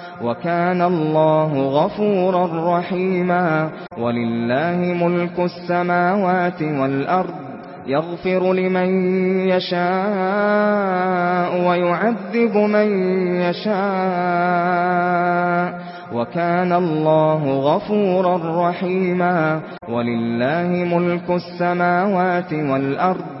وَكَانَ اللَّهُ غَفُورًا رَّحِيمًا وَلِلَّهِ مُلْكُ السَّمَاوَاتِ وَالْأَرْضِ يَغْفِرُ لِمَن يَشَاءُ وَيُعَذِّبُ مَن يَشَاءُ وَكَانَ اللَّهُ غَفُورًا رَّحِيمًا وَلِلَّهِ مُلْكُ السَّمَاوَاتِ وَالْأَرْضِ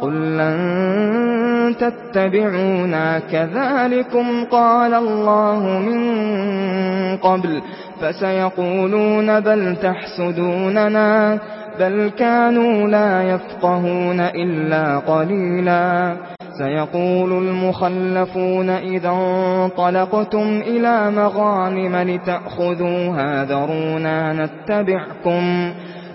قل لن تتبعونا كذلكم قال الله من قبل فسيقولون بل تحسدوننا بل كانوا لا يفقهون إلا قليلا سيقول المخلفون إذا انطلقتم إلى مغانم لتأخذوها ذرونا نتبعكم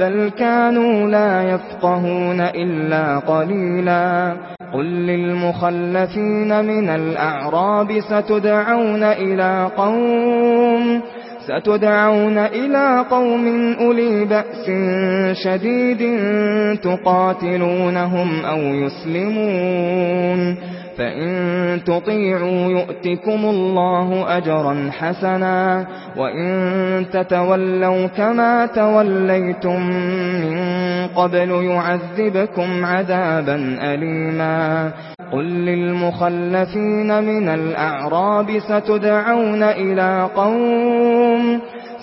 بل كانوا لا يفقهون إلا قليلا قل للمخلفين من الأعراب ستدعون إلى قوم ستدعون إلى قوم أولي بأس شديد تقاتلونهم أو يسلمون فَإِن تُطِيعُوا يُؤْتِكُمُ اللَّهُ أَجْرًا حَسَنًا وَإِن تَتَوَلَّوْا كَمَا تَوَلَّيْتُمْ مِنْ قَبْلُ يُعَذِّبْكُمْ عَذَابًا أَلِيمًا قُل لِّلْمُخَلَّفِينَ مِنَ الْأَعْرَابِ سَتُدْعَوْنَ إِلَى قَوْمٍ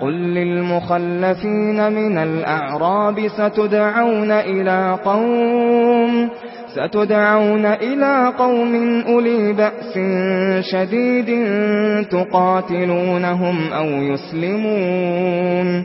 قل للمخلفين من الأعراب ستدعون إلى قوم ستدعون إلى قوم أولي بأس شديد تقاتلونهم أو يسلمون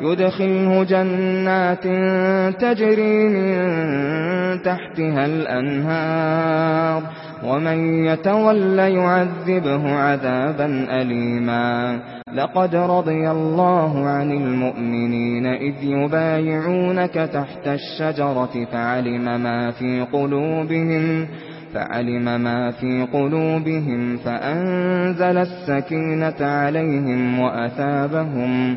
يدخله جنات تجري من تحتها الأنهار ومن يتولى يعذبه عذابا أليما. لقد رضي الله عن المؤمنين إذ يبايعونك تحت الشجرة فعلم ما في قلوبهم فعلم ما في قلوبهم فأنزل السكينة عليهم وأثابهم وأثابهم.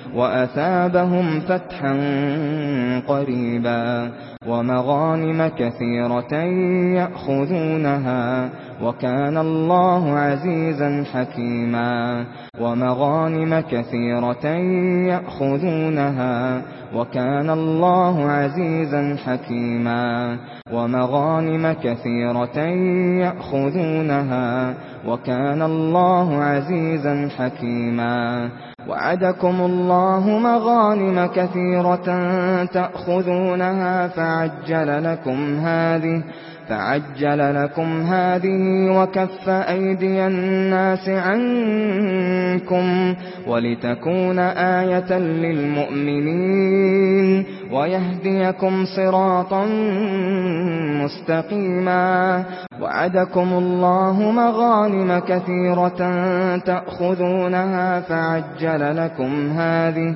وَأَثَابَهُمْ فَتْحًا قَرِيبًا وَمَغَانِمَ كَثِيرَةً يَأْخُذُونَهَا وَكَانَ اللَّهُ عَزِيزًا حَكِيمًا وَمَغَانِمَ كَثِيرَةً يَأْخُذُونَهَا وَكَانَ اللَّهُ عَزِيزًا حَكِيمًا وَمَغَانِمَ كَثِيرَةً يَأْخُذُونَهَا وَكَانَ اللَّهُ عَزِيزًا حَكِيمًا وعدكم الله مغانم كثيرة تأخذونها فعجل لكم هذه فعجل لكم هذه وكف أيدي الناس عنكم ولتكون آية للمؤمنين ويهديكم صراطا مستقيما وعدكم الله مغانم كثيرة تأخذونها فعجل لكم هذه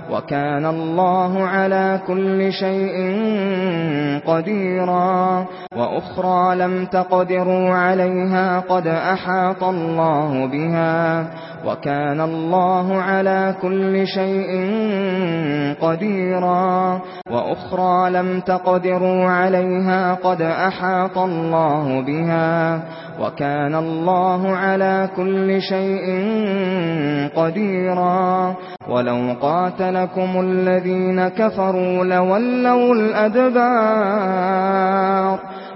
وَكَانَ اللَّهُ عَلَى كُلِّ شَيْءٍ قَدِيرًا. وَأُخْرَى لَمْ تَقْدِرُوا عَلَيْهَا قَدْ أَحَاطَ اللَّهُ بِهَا. وَكَانَ اللَّهُ عَلَى كُلِّ شَيْءٍ قَدِيرًا. وَأُخْرَى لَمْ تَقْدِرُوا عَلَيْهَا قَدْ أَحَاطَ اللَّهُ بِهَا. وَكَانَ اللَّهُ عَلَى كُلِّ شَيْءٍ قَدِيرًا. وَلَوْ قَاتَلَ لكم الذين كفروا لولوا الأدبار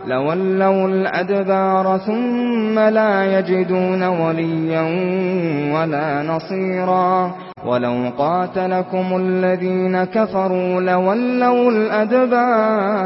لولوا الأدبار ثم لا يجدون وليا ولا نصيرا ولو قاتلكم الذين كفروا لولوا الأدبار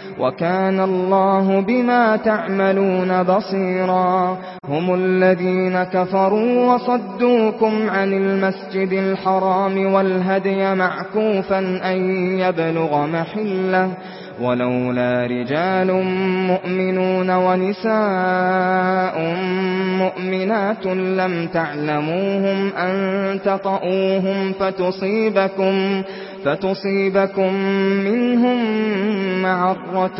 وَكَانَ اللَّهُ بِمَا تَعْمَلُونَ بَصِيرًا. هُمُ الَّذِينَ كَفَرُوا وَصَدُّوكُمْ عَنِ الْمَسْجِدِ الْحَرَامِ وَالْهَدْيَ مَعْكُوفًا أَن يَبْلُغَ مَحِلَّهُ. ولولا رجال مؤمنون ونساء مؤمنات لم تعلموهم أن تطؤوهم فتصيبكم فتصيبكم منهم معرة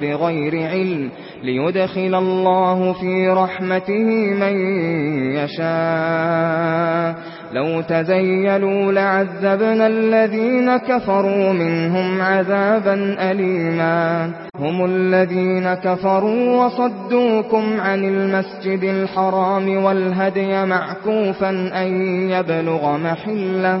بغير علم ليدخل الله في رحمته من يشاء. لو تزيلوا لعذبنا الذين كفروا منهم عذابا أليما. هم الذين كفروا وصدوكم عن المسجد الحرام والهدي معكوفا أن يبلغ محلة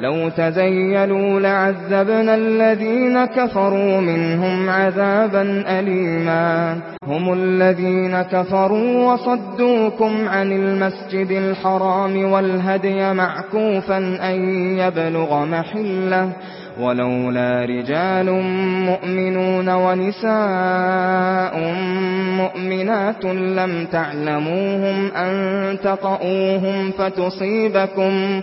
لو تزيلوا لعذبنا الذين كفروا منهم عذابا أليما. هم الذين كفروا وصدوكم عن المسجد الحرام والهدي معكوفا أن يبلغ محلة. ولولا رجال مؤمنون ونساء مؤمنات لم تعلموهم أن تقؤوهم فتصيبكم فتصيبكم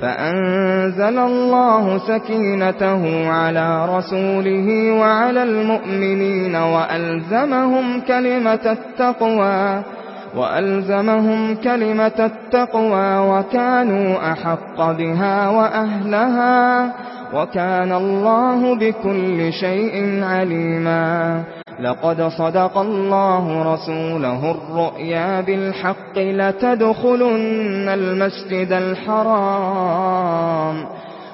فأنزل الله سكينته على رسوله وعلى المؤمنين وألزمهم كلمة التقوى وَأَلْزَمَهُمْ كَلِمَةَ التَّقْوَى وَكَانُوا أَحَقَّ بِهَا وَأَهْلَهَا وَكَانَ اللَّهُ بِكُلِّ شَيْءٍ عَلِيمًا لَقَدْ صَدَقَ اللَّهُ رَسُولَهُ الرُّؤْيَا بِالْحَقِّ لَتَدْخُلُنَّ الْمَسْجِدَ الْحَرَامَ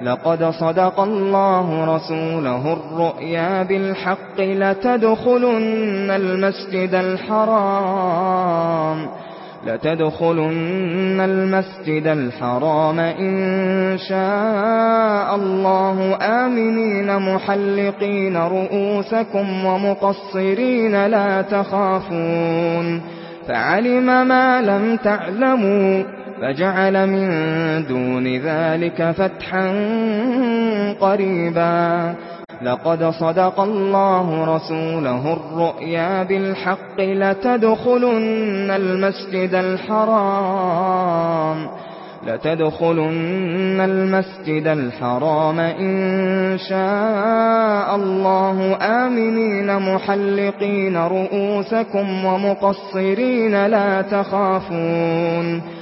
لقد صدق الله رسوله الرؤيا بالحق لتدخلن المسجد الحرام لتدخلن المسجد الحرام. إن شاء الله آمنين محلقين رؤوسكم ومقصرين لا تخافون. فعلم ما لم تعلموا. فجعل من دون ذلك فتحا قريبا. لقد صدق الله رسوله الرؤيا بالحق لتدخلن المسجد الحرام. لتدخلن المسجد الحرام إن شاء الله آمنين محلقين رؤوسكم ومقصرين لا تخافون.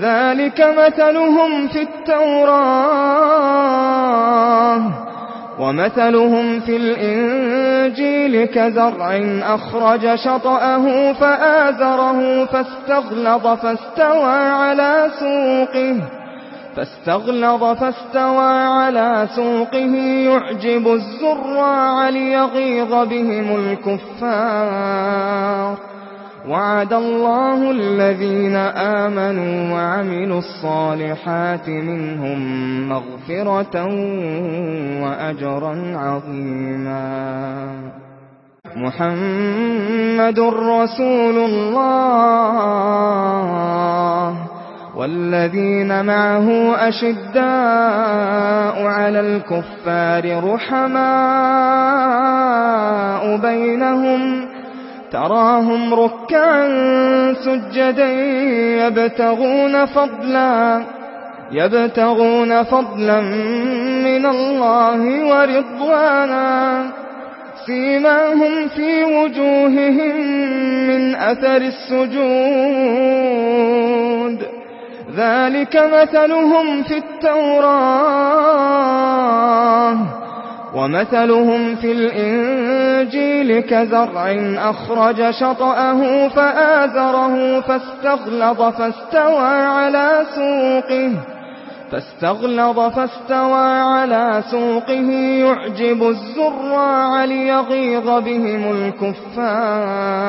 ذلك مثلهم في التوراة ومثلهم في الإنجيل كزرع أخرج شطأه فآزره فاستغلظ فاستوى على سوقه فاستغلظ فاستوى على سوقه يعجب الزرع ليغيظ بهم الكفار وعد الله الذين آمنوا وعملوا الصالحات منهم مغفرة وأجرا عظيما. محمد رسول الله والذين معه أشداء على الكفار رحماء بينهم تراهم ركعا سجدا يبتغون فضلا يبتغون فضلا من الله ورضوانا. سيماهم في وجوههم من أثر السجود. ذلك مثلهم في التوراة. ومثلهم في الإنجيل كزرع أخرج شطأه فآزره فاستغلظ فاستوى على سوقه فاستغلظ فاستوى على سوقه يعجب الزراع ليغيظ بهم الكفار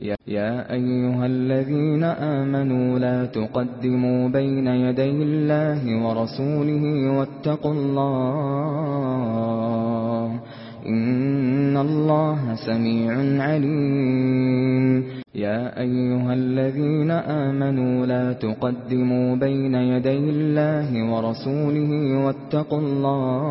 يا أيها الذين آمنوا لا تقدموا بين يدي الله ورسوله واتقوا الله إن الله سميع عليم. يا أيها الذين آمنوا لا تقدموا بين يدي الله ورسوله واتقوا الله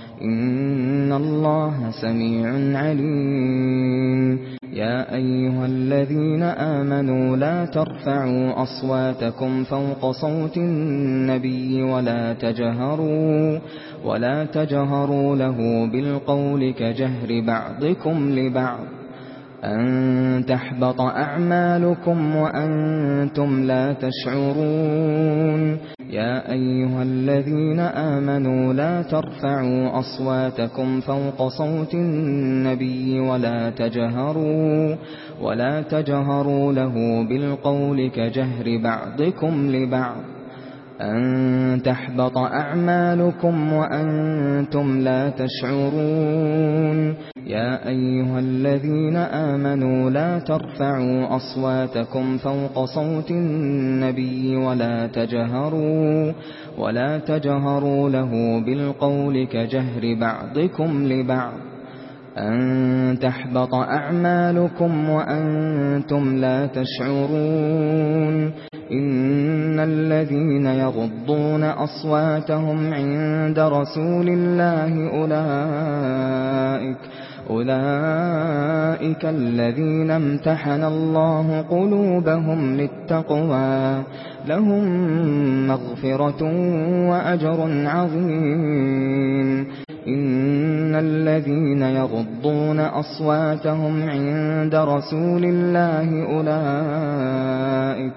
إن الله سميع عليم يا أيها الذين آمنوا لا ترفعوا أصواتكم فوق صوت النبي ولا تجهروا ولا تجهروا له بالقول كجهر بعضكم لبعض أن تحبط أعمالكم وأنتم لا تشعرون يا أيها الذين آمنوا لا ترفعوا أصواتكم فوق صوت النبي ولا تجهروا ولا تجهروا له بالقول كجهر بعضكم لبعض أن تحبط أعمالكم وأنتم لا تشعرون. يا أيها الذين آمنوا لا ترفعوا أصواتكم فوق صوت النبي ولا تجهروا ولا تجهروا له بالقول كجهر بعضكم لبعض. أن تحبط أعمالكم وأنتم لا تشعرون إن الذين يغضون أصواتهم عند رسول الله أولئك أولئك الذين امتحن الله قلوبهم للتقوى لهم مغفرة وأجر عظيم. إن الذين يغضون أصواتهم عند رسول الله أولئك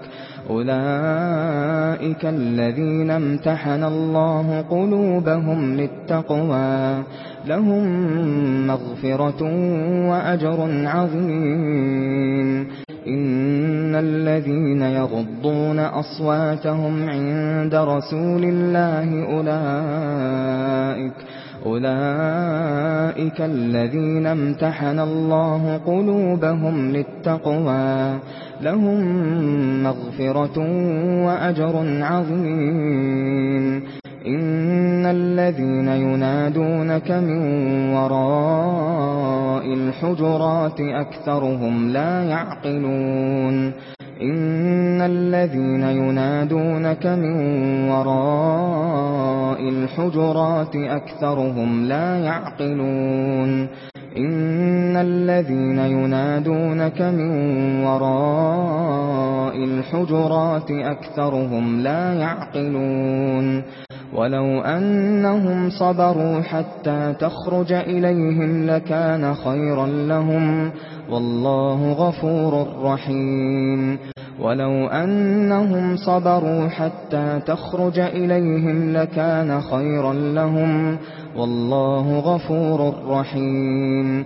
أولئك الذين امتحن الله قلوبهم للتقوى. لهم مغفرة وأجر عظيم. إن الذين يغضون أصواتهم عند رسول الله أولئك أولئك الذين امتحن الله قلوبهم للتقوى. لهم مغفرة وأجر عظيم. إن الذين ينادونك من وراء الحجرات أكثرهم لا يعقلون إن الذين ينادونك من وراء الحجرات أكثرهم لا يعقلون إن الذين ينادونك من وراء الحجرات أكثرهم لا يعقلون ولو أنهم صبروا حتى تخرج إليهم لكان خيرا لهم والله غفور رحيم. ولو أنهم صبروا حتى تخرج إليهم لكان خيرا لهم والله غفور رحيم.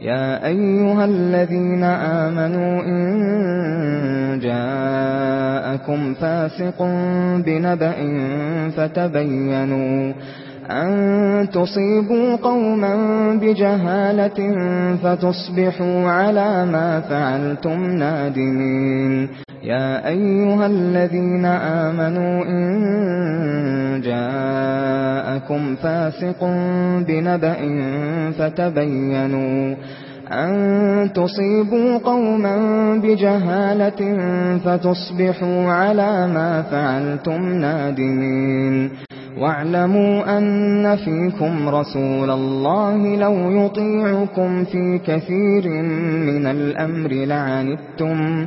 يا ايها الذين امنوا ان جاءكم فاسق بنبأ فتبينوا أن تصيبوا قوما بجهالة فتصبحوا على ما فعلتم نادمين يا أيها الذين آمنوا إن جاءكم فاسق بنبأ فتبينوا أن تصيبوا قوما بجهالة فتصبحوا على ما فعلتم نادمين واعلموا أن فيكم رسول الله لو يطيعكم في كثير من الأمر لعنتم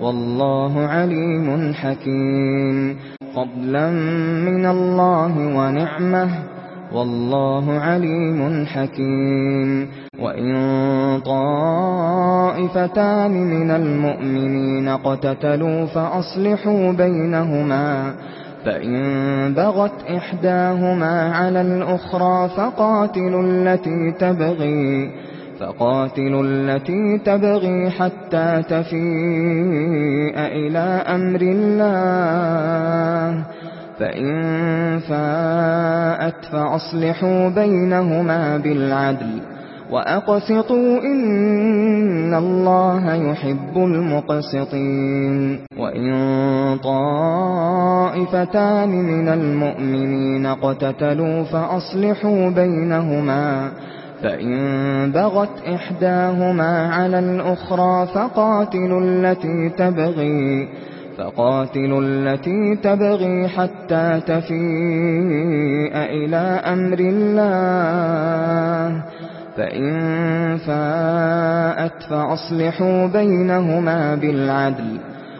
والله عليم حكيم. فضلا من الله ونعمة. والله عليم حكيم. وإن طائفتان من المؤمنين قتتلوا فأصلحوا بينهما. فإن بغت إحداهما على الأخرى فقاتلوا التي تبغي. فقاتلوا التي تبغي حتى تفيء إلى أمر الله. فإن فاءت فأصلحوا بينهما بالعدل وَأَقْسِطُوا إِنَّ اللَّهَ يُحِبُّ الْمُقْسِطِينَ. وَإِن طَائِفَتَانِ مِنَ الْمُؤْمِنِينَ اقْتَتَلُوا فَأَصْلِحُوا بَيْنَهُمَا فَإِن بَغَتْ إِحْدَاهُمَا عَلَى الْأُخْرَى فَقَاتِلُوا الَّتِي تَبْغِي فَقَاتِلُوا الَّتِي تَبْغِي حَتَّى تَفِيءَ إِلَى أَمْرِ اللَّهِ. فَإِن فَاءَتْ فَأَصْلِحُوا بَيْنَهُمَا بِالْعَدْلِ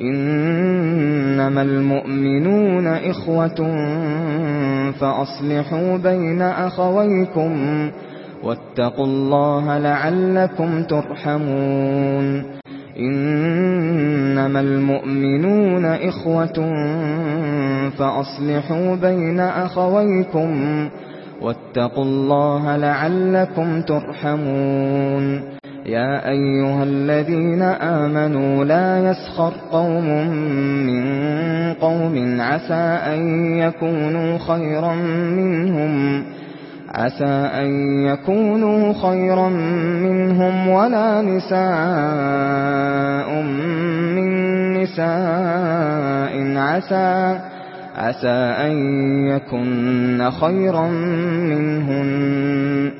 إنما المؤمنون إخوة فأصلحوا بين أخويكم واتقوا الله لعلكم ترحمون إنما المؤمنون إخوة فأصلحوا بين أخويكم واتقوا الله لعلكم ترحمون يا أيها الذين آمنوا لا يسخر قوم من قوم عسى أن يكونوا خيرا منهم عسى أن يكونوا خيرا منهم ولا نساء من نساء عسى عسى أن يكن خيرا منهم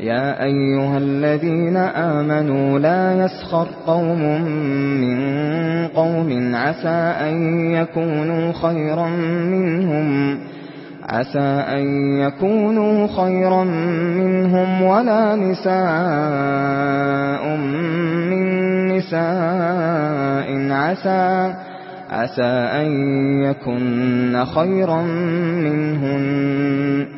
يا أيها الذين آمنوا لا يسخر قوم من قوم عسى أن يكونوا خيرا منهم عسى أن يكونوا خيرا منهم ولا نساء من نساء عسى عسى أن يكن خيرا منهم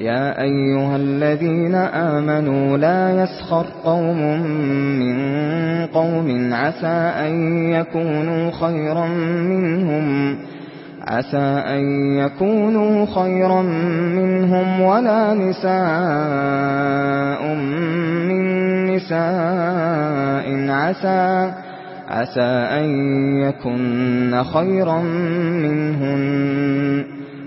يا ايها الذين امنوا لا يسخر قوم من قوم عسى ان يكونوا خيرا منهم عسى ان يكونوا خيرا منهم ولا نساء من نساء عسى عسى ان يكن خيرا منهم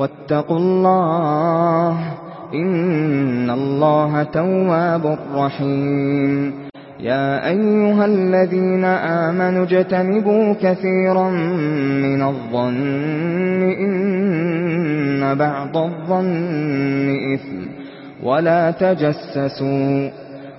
واتقوا الله إن الله تواب رحيم. يا أيها الذين آمنوا اجتنبوا كثيرا من الظن إن بعض الظن إثم ولا تجسسوا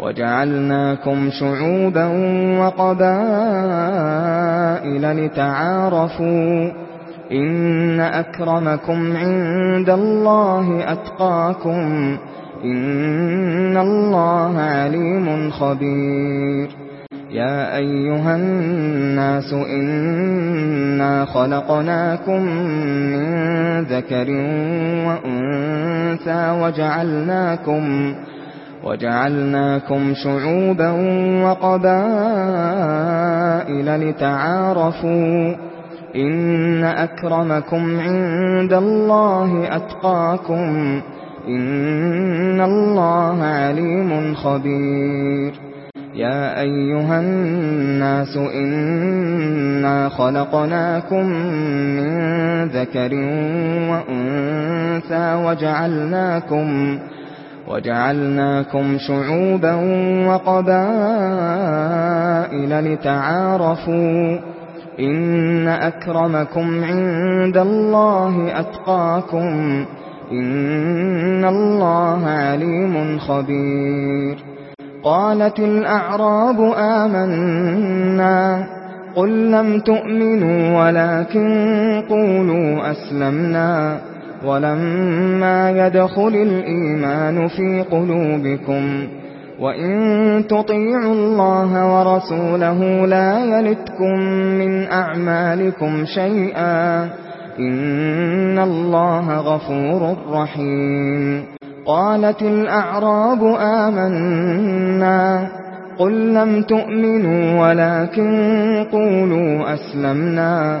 وَجَعَلْنَاكُمْ شُعُوبًا وَقَبَائِلَ لِتَعَارَفُوا إِنَّ أَكْرَمَكُمْ عِندَ اللَّهِ أَتْقَاكُمْ إِنَّ اللَّهَ عَلِيمٌ خَبِيرٌ يَا أَيُّهَا النَّاسُ إِنَّا خَلَقْنَاكُمْ مِنْ ذَكَرٍ وَأُنْثَى وَجَعَلْنَاكُمْ وَجَعَلْنَاكُمْ شُعُوبًا وَقَبَائِلَ لِتَعَارَفُوا إِنَّ أَكْرَمَكُمْ عِندَ اللَّهِ أَتْقَاكُمْ إِنَّ اللَّهَ عَلِيمٌ خَبِيرٌ يَا أَيُّهَا النَّاسُ إِنَّا خَلَقْنَاكُمْ مِنْ ذَكَرٍ وَأُنْثَى وَجَعَلْنَاكُمْ وَجَعَلْنَاكُمْ شُعُوبًا وَقَبَائِلَ لِتَعَارَفُوا إِنَّ أَكْرَمَكُمْ عِندَ اللَّهِ أَتْقَاكُمْ إِنَّ اللَّهَ عَلِيمٌ خَبِيرٌ قَالَتِ الْأَعْرَابُ آمَنَّا قُل لَّمْ تُؤْمِنُوا وَلَكِن قُولُوا أَسْلَمْنَا ولما يدخل الإيمان في قلوبكم وَإِن تُطِيعُوا اللَّهَ وَرَسُولَهُ لَا يَلِتْكُم مِّنْ أَعْمَالِكُمْ شَيْئًا إِنَّ اللَّهَ غَفُورٌ رَّحِيمٌ قَالَتِ الْأَعْرَابُ آمَنَّا قُل لَّمْ تُؤْمِنُوا وَلَكِن قُولُوا أَسْلَمْنَا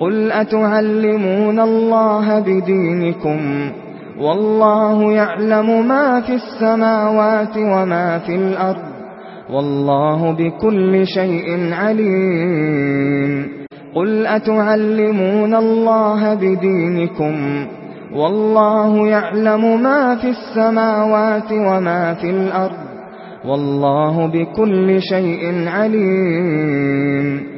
قل أتعلمون الله بدينكم والله يعلم ما في السماوات وما في الأرض والله بكل شيء عليم قل أتعلمون الله بدينكم والله يعلم ما في السماوات وما في الأرض والله بكل شيء عليم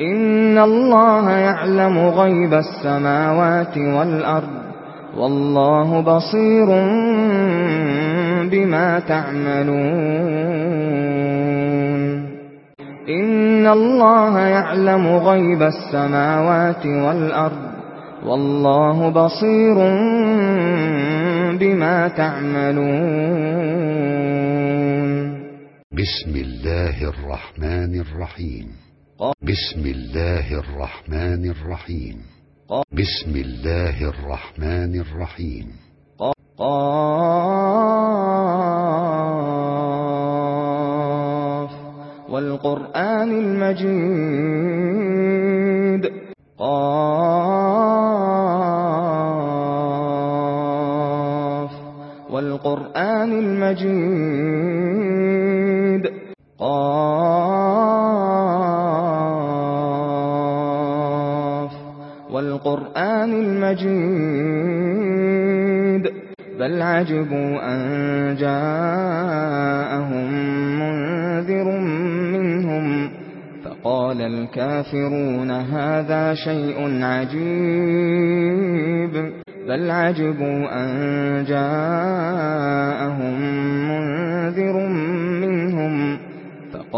إن الله يعلم غيب السماوات والأرض والله بصير بما تعملون إن الله يعلم غيب السماوات والأرض والله بصير بما تعملون بسم الله الرحمن الرحيم بسم الله الرحمن الرحيم. بسم الله الرحمن الرحيم. قاف والقرآن المجيد. قاف والقرآن المجيد. القرآن المجيد. بل عجبوا أن جاءهم منذر منهم. فقال الكافرون هذا شيء عجيب. بل عجبوا أن جاءهم منذر منهم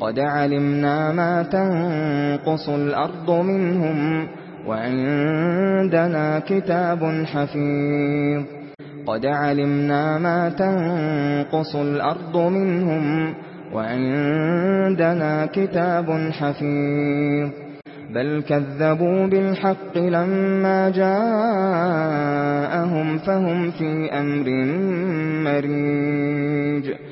قد علمنا ما تنقص الأرض منهم وعندنا كتاب حفيظ. قد علمنا ما تنقص الأرض منهم وعندنا كتاب حفيظ. بل كذبوا بالحق لما جاءهم فهم في أمر مريج.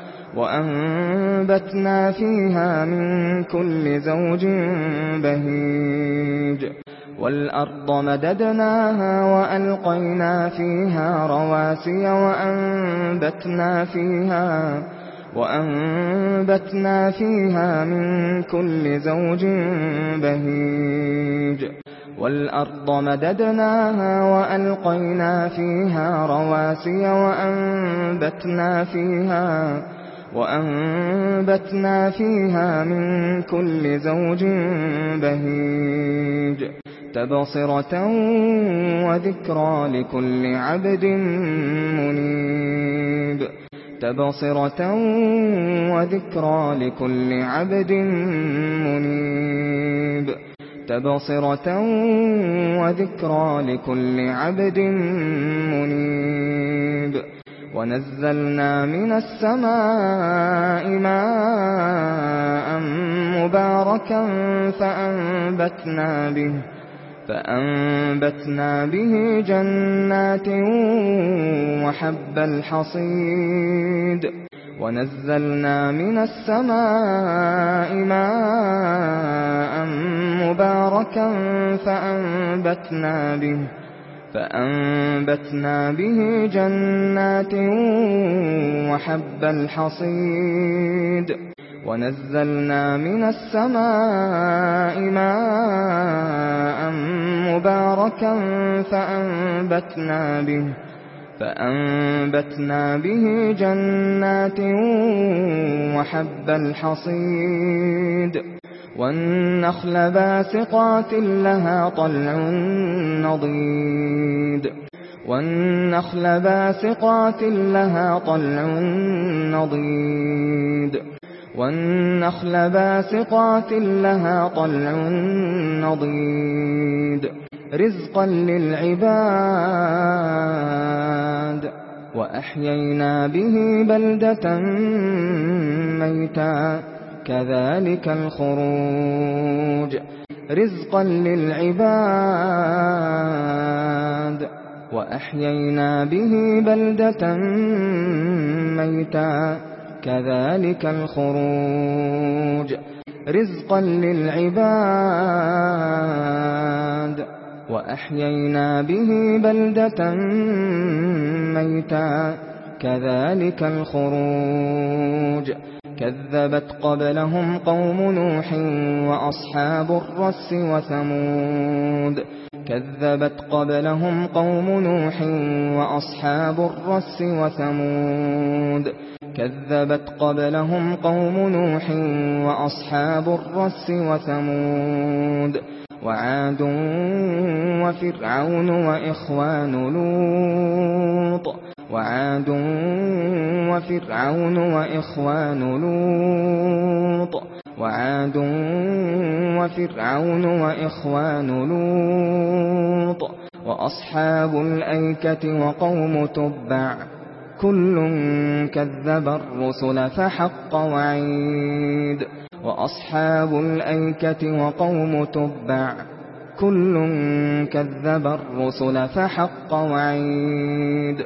وأنبتنا فيها من كل زوج بهيج والأرض مددناها وألقينا فيها رواسي وأنبتنا فيها وأنبتنا فيها من كل زوج بهيج والأرض مددناها وألقينا فيها رواسي وأنبتنا فيها وأنبتنا فيها من كل زوج بهيج تبصرة وذكرى لكل عبد منيب تبصرة وذكرى لكل عبد منيب تبصرة وذكرى لكل عبد منيب ونزلنا من السماء ماء مباركا فأنبتنا به فأنبتنا به جنات وحب الحصيد. ونزلنا من السماء ماء مباركا فأنبتنا به فأنبتنا به جنات وحب الحصيد ونزلنا من السماء ماء مباركا فأنبتنا به فأنبتنا به جنات وحب الحصيد والنخل باسقات لها طلع نضيد. والنخل باسقات لها طلع نضيد. والنخل باسقات لها طلع نضيد. رزقا للعباد. وأحيينا به بلدة ميتا. كذلك الخروج. رزقا للعباد. وأحيينا به بلدة ميتا. كذلك الخروج. رزقا للعباد. وأحيينا به بلدة ميتا. كذلك الخروج. كذبت قبلهم قوم نوح وأصحاب الرس وثمود. كذبت قبلهم قوم نوح وأصحاب الرس وثمود. كذبت قبلهم قوم نوح وأصحاب الرس وثمود. وعاد وفرعون وإخوان لوط. وعاد وفرعون وإخوان لوط وعاد وفرعون وإخوان لوط وأصحاب الأيكة وقوم تبع كل كذب الرسل فحق وعيد وأصحاب الأيكة وقوم تبع كل كذب الرسل فحق وعيد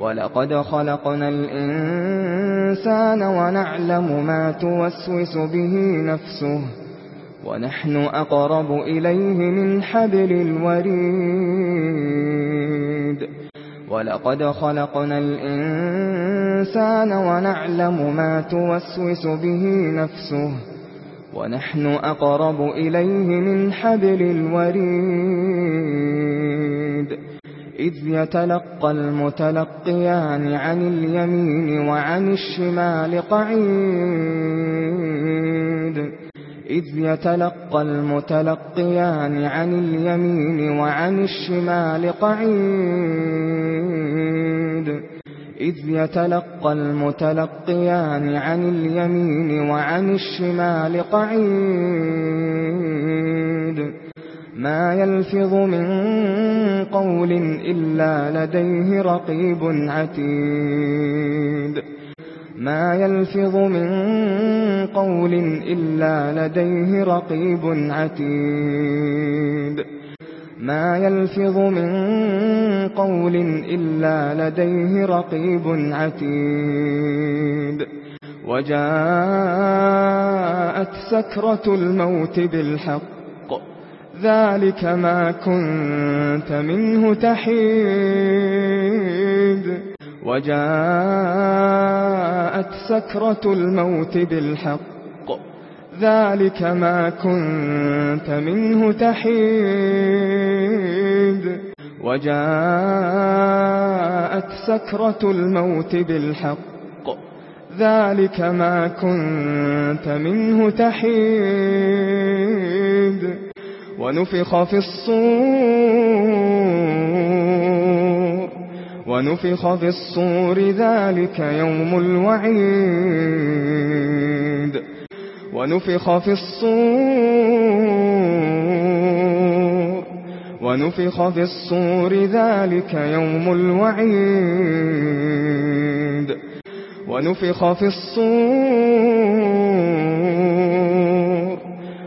وَلَقَدْ خَلَقْنَا الْإِنسَانَ وَنَعْلَمُ مَا تُوَسْوِسُ بِهِ نَفْسُهُ وَنَحْنُ أَقْرَبُ إِلَيْهِ مِنْ حَبْلِ الْوَرِيدِ وَلَقَدْ خَلَقْنَا الْإِنسَانَ وَنَعْلَمُ مَا تُوَسْوِسُ بِهِ نَفْسُهُ وَنَحْنُ أَقْرَبُ إِلَيْهِ مِنْ حَبْلِ الْوَرِيدِ إذ يتلقى المتلقيان عن اليمين وعن الشمال قعيد. إذ يتلقى المتلقيان عن اليمين وعن الشمال قعيد. إذ يتلقى المتلقيان عن اليمين وعن الشمال قعيد. ما يلفظ من قول إلا لديه رقيب عتيد ما يلفظ من قول إلا لديه رقيب عتيد ما يلفظ من قول إلا لديه رقيب عتيد وجاءت سكرة الموت بالحق ذلك ما كنت منه تحيد. وجاءت سكرة الموت بالحق. ذلك ما كنت منه تحيد. وجاءت سكرة الموت بالحق. ذلك ما كنت منه تحيد. ونفخ في الصور ونفخ في الصور ذلك يوم الوعيد. ونفخ في الصور ونفخ في الصور ذلك يوم الوعيد. ونفخ في الصور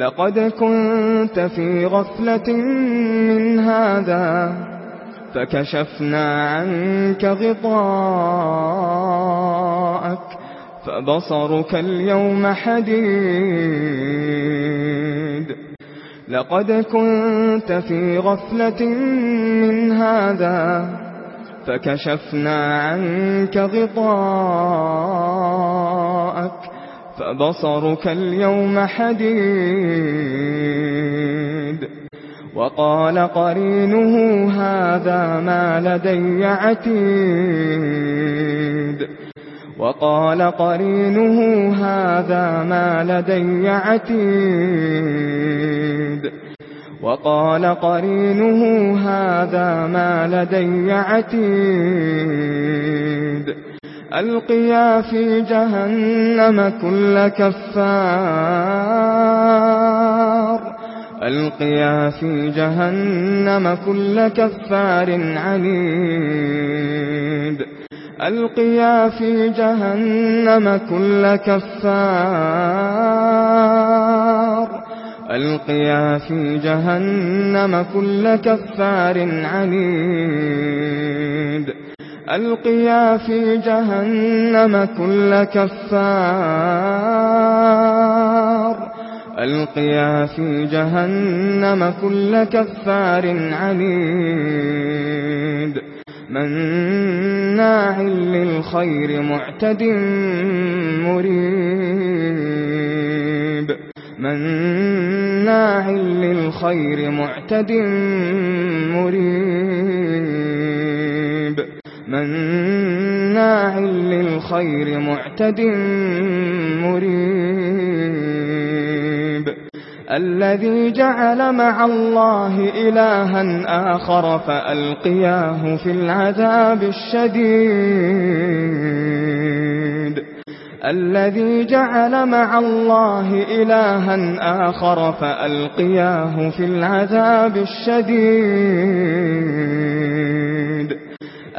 لقد كنت في غفلة من هذا فكشفنا عنك غطاءك فبصرك اليوم حديد. لقد كنت في غفلة من هذا فكشفنا عنك غطاءك فبصرك اليوم حديد. وقال قرينه هذا ما لدي عتيد. وقال قرينه هذا ما لدي عتيد. وقال قرينه هذا ما لدي عتيد. القيا في جهنم كل كفار. القيا في جهنم كل كفار عنيد. القيا في جهنم كل كفار. القيا في جهنم كل كفار عنيد. ألقيا في جهنم كل كفار. ألقيا في جهنم كل كفار عنيد. مناع للخير معتد مريب. من مناع للخير معتد مريب. مناع للخير معتد مريب. الذي جعل مع الله إلها آخر فألقياه في العذاب الشديد. الذي جعل مع الله إلها آخر فألقياه في العذاب الشديد.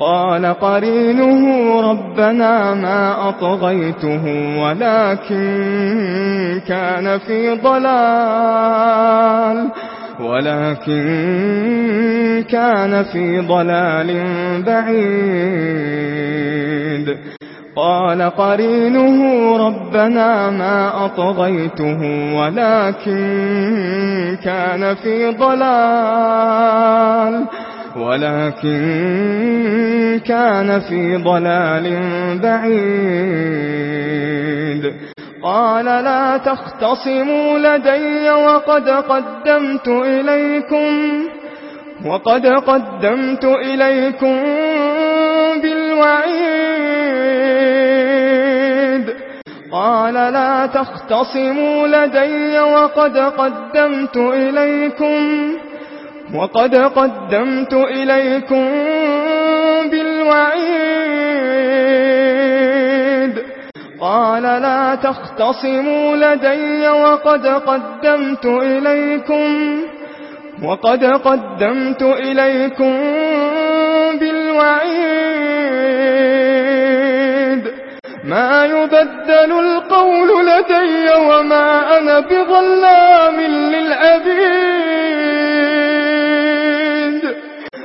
قال قرينه ربنا ما أطغيته ولكن كان في ضلال ولكن كان في ضلال بعيد. قال قرينه ربنا ما أطغيته ولكن كان في ضلال ولكن كان في ضلال بعيد. قال لا تختصموا لدي وقد قدمت إليكم وقد قدمت إليكم بالوعيد. قال لا تختصموا لدي وقد قدمت إليكم بالوعيد وقد قدمت إليكم بالوعيد. قال لا تختصموا لدي وقد قدمت إليكم وقد قدمت إليكم بالوعيد. ما يبدل القول لدي وما أنا بظلام للأبيد.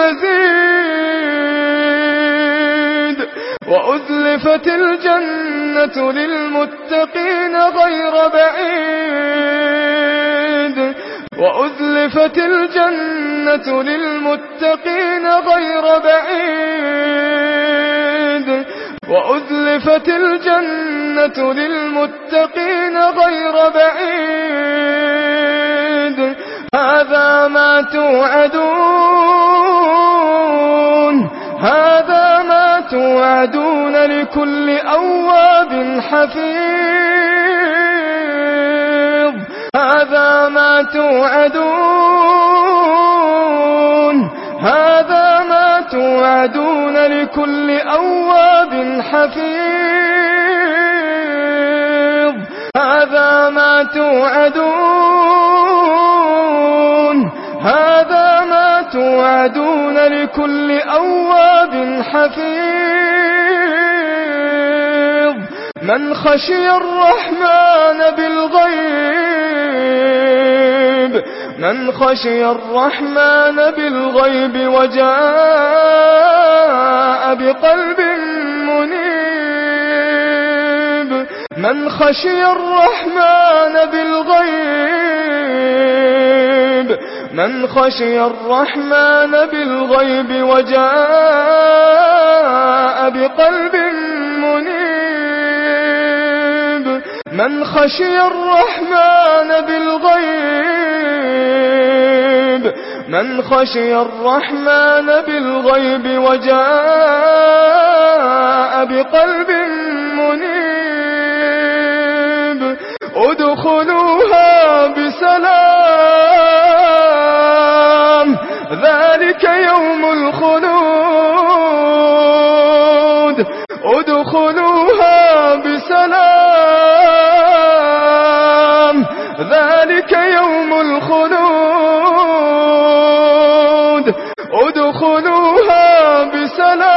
مزيد وأذلفت الجنة للمتقين غير بعيد. وأذلفت الجنة للمتقين غير بعيد. وأذلفت الجنة للمتقين غير بعيد. هذا ما توعدون. هذا ما توعدون لكل أواب حفيظ. هذا ما توعدون. هذا ما توعدون لكل أواب حفيظ. هذا ما توعدون. هذا ينادون لكل أواب حفيظ. من خشي الرحمن بالغيب من خشي الرحمن بالغيب وجاء بقلب منيب. من خشي الرحمن بالغيب من خشي الرحمن بالغيب وجاء بقلب منيب. من خشي الرحمن بالغيب. من خشي الرحمن بالغيب وجاء بقلب منيب. ادخلوها بسلام. ذلك يوم الخلود. ادخلوها بسلام. ذلك يوم الخلود. ادخلوها بسلام.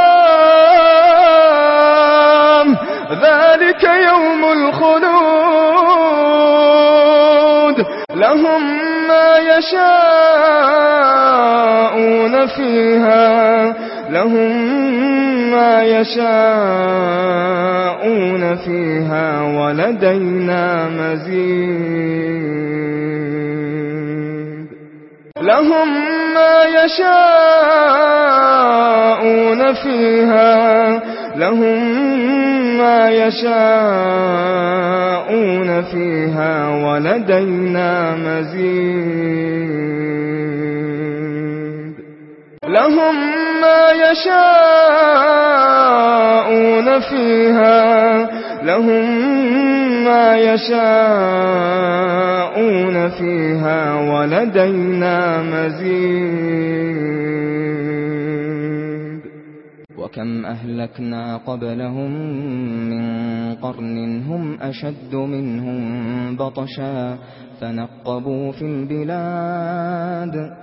ذلك يوم الخلود. يشاءون فيها لهم ما يشاءون فيها ولدينا مزيد. لهم ما يشاءون فيها لهم ما يشاءون فيها ولدينا مزيد. لهم ما يشاءون فيها. لهم ما يشاءون فيها ولدينا مزيد. وكم أهلكنا قبلهم من قرن هم أشد منهم بطشا فنقبوا في البلاد.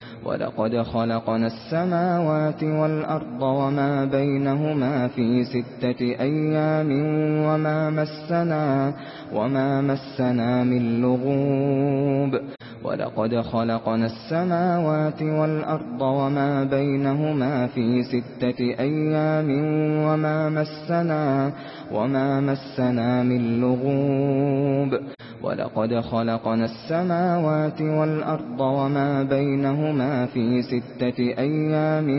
وَلَقَدْ خَلَقْنَا السَّمَاوَاتِ وَالْأَرْضَ وَمَا بَيْنَهُمَا فِي سِتَّةِ أَيَّامٍ وَمَا مَسَّنَا وَمَا مَسَّنَا مِن لُّغُوبٍ وَلَقَدْ خَلَقْنَا السَّمَاوَاتِ وَالْأَرْضَ وَمَا بَيْنَهُمَا فِي سِتَّةِ أَيَّامٍ وَمَا مَسَّنَا وَمَا مَسَّنَا مِن لُّغُوبٍ وَلَقَدْ خَلَقْنَا السَّمَاوَاتِ وَالْأَرْضَ وَمَا بَيْنَهُمَا فِي سِتَّةِ أَيَّامٍ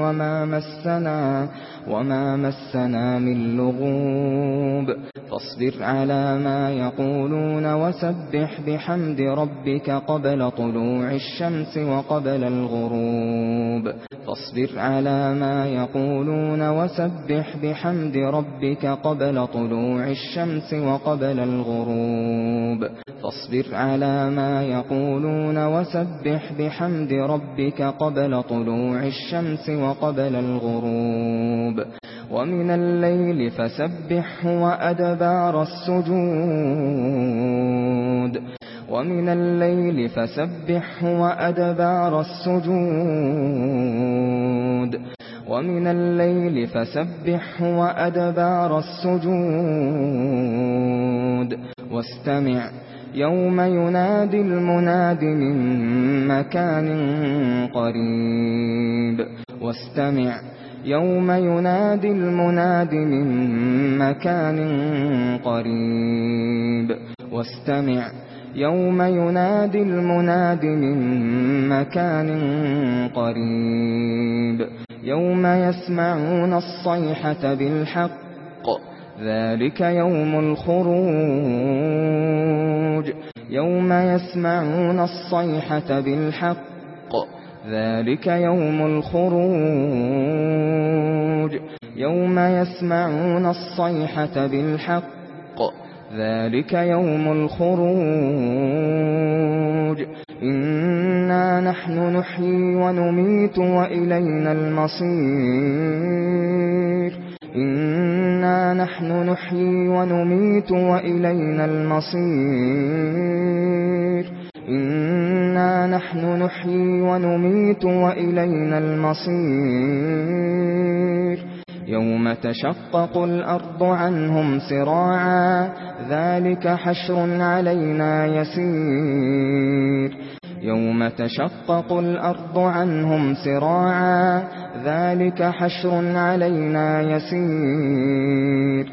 وَمَا مَسَّنَا وما مسنا من لغوب فاصبر على ما يقولون وسبح بحمد ربك قبل طلوع الشمس وقبل الغروب فاصبر على ما يقولون وسبح بحمد ربك قبل طلوع الشمس وقبل الغروب فاصبر على ما يقولون وسبح بحمد ربك قبل طلوع الشمس وقبل الغروب ومن الليل فسبحه وأدبار السجود ومن الليل فسبحه وأدبار السجود ومن الليل فسبحه وأدبار السجود واستمع يوم ينادي المناد من مكان قريب واستمع يوم ينادي المناد من مكان قريب. واستمع. يوم ينادي المناد من مكان قريب. يوم يسمعون الصيحة بالحق. ذلك يوم الخروج. يوم يسمعون الصيحة بالحق. ذلك يوم الخروج يوم يسمعون الصيحة بالحق ذلك يوم الخروج إنا نحن نحيي ونميت وإلينا المصير إنا نحن نحيي ونميت وإلينا المصير إنا نحن نحيي ونميت وإلينا المصير يوم تشقق الأرض عنهم سراعا ذلك حشر علينا يسير يوم تشقق الأرض عنهم سراعا ذلك حشر علينا يسير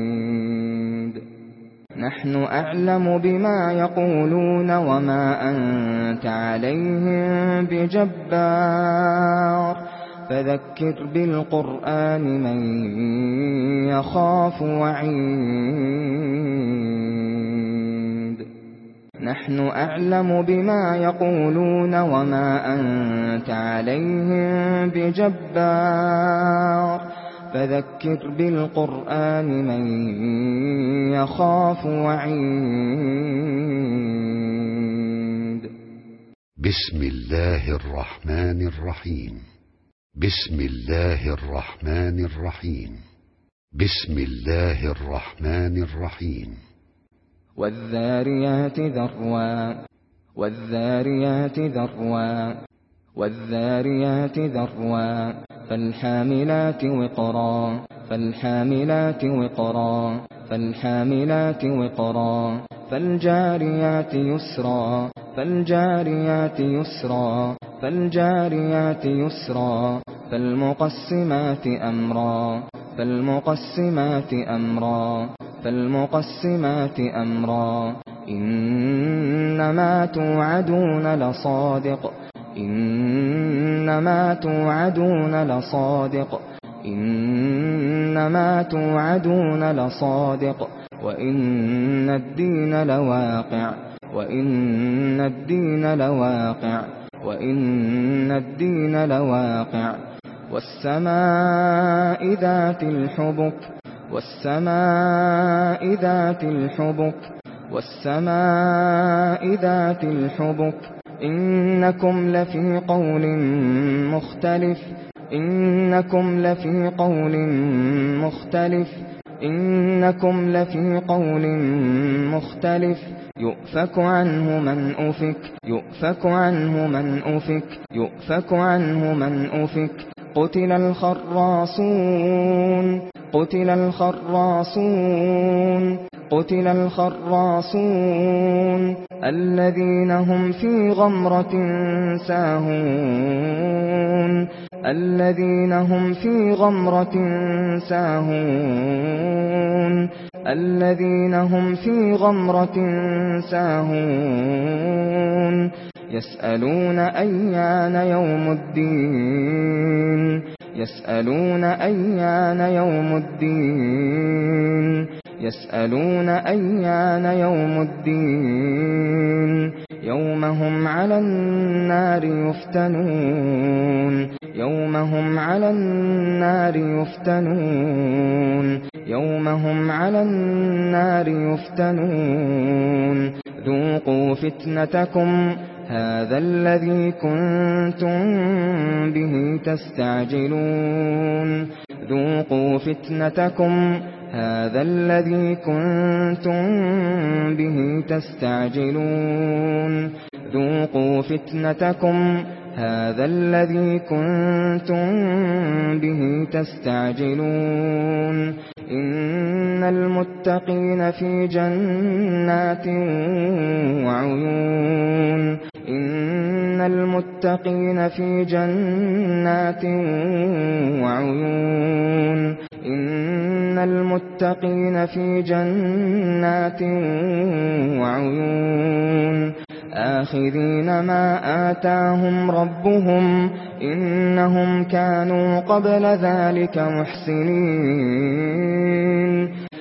نحن أعلم بما يقولون وما أنت عليهم بجبار. فذكر بالقرآن من يخاف وعيد. نحن أعلم بما يقولون وما أنت عليهم بجبار. فذكر بالقرآن من يخاف وعيد. بسم الله الرحمن الرحيم. بسم الله الرحمن الرحيم. بسم الله الرحمن الرحيم. والذاريات ذروا. والذاريات ذروا. والذاريات ذروا. فالحاملات وقرا فالحاملات وقرا فالحاملات وقرا فالجاريات يسرا فالجاريات يسرا فالجاريات يسرا فالمقسمات أمرا فالمقسمات أمرا فالمقسمات أمرا. إنما توعدون لصادق إنما توعدون لصادق. إنما توعدون لصادق. وإن الدين لواقع. وإن الدين لواقع. وإن الدين لواقع. والسماء ذات الحبك. والسماء ذات الحبك. والسماء ذات الحبك. إنكم لفي قول مختلف. إنكم لفي قول مختلف. إنكم لفي قول مختلف. يؤفك عنه من أفك يؤفك عنه من أفك يؤفك عنه من أفك قتل الخراصون قتل الخراصون قتل الخراصون الذين هم في غمرة ساهون الذين هم في غمرة ساهون الذين هم في غمرة ساهون. يسألون أيان يوم الدين. يسألون أيان يوم الدين. يسألون أيان يوم الدين. يوم هم على النار يفتنون. يوم هم على النار يفتنون. يوم هم على النار يفتنون. ذوقوا فتنتكم. هذا الذي كنتم به تستعجلون. ذوقوا فتنتكم. هذا الذي كنتم به تستعجلون. ذوقوا فتنتكم. هذا الذي كنتم به تستعجلون. إن المتقين في جنات وعيون. إن المتقين في جنات وعيون إن المتقين في جنات وعيون آخذين ما آتاهم ربهم إنهم كانوا قبل ذلك محسنين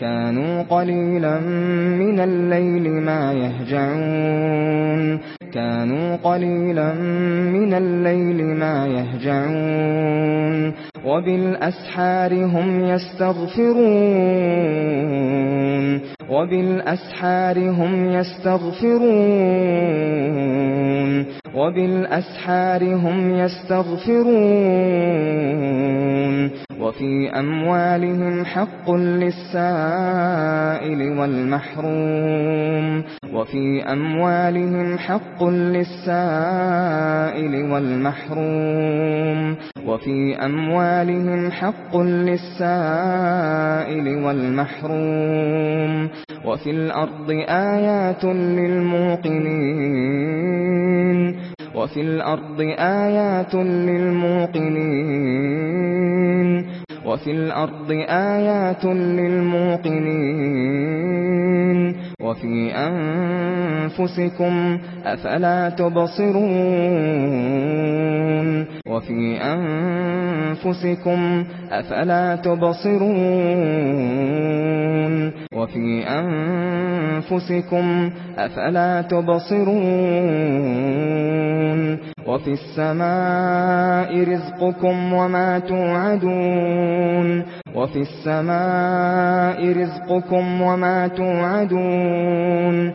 كانوا قليلا من الليل ما يهجعون. كانوا قليلا من الليل ما يهجعون. وبالأسحار هم يستغفرون. وبالأسحار هم يستغفرون. وبالأسحار هم يستغفرون. وفي أموالهم حق للسائل والمحروم. وفي أموالهم حق للسائل والمحروم. وفي أموالهم حق للسائل والمحروم. وفي الأرض آيات للموقنين. وفي الأرض آيات للموقنين وفي الأرض آيات للموقنين وفي أنفسكم أفلا تبصرون وفي أنفسكم أفلا تبصرون وفي أنفسكم أفلا تبصرون وَفِي السَّمَاءِ رِزْقُكُمْ وَمَا تُوعَدُونَ وَفِي السَّمَاءِ رِزْقُكُمْ وَمَا تُوعَدُونَ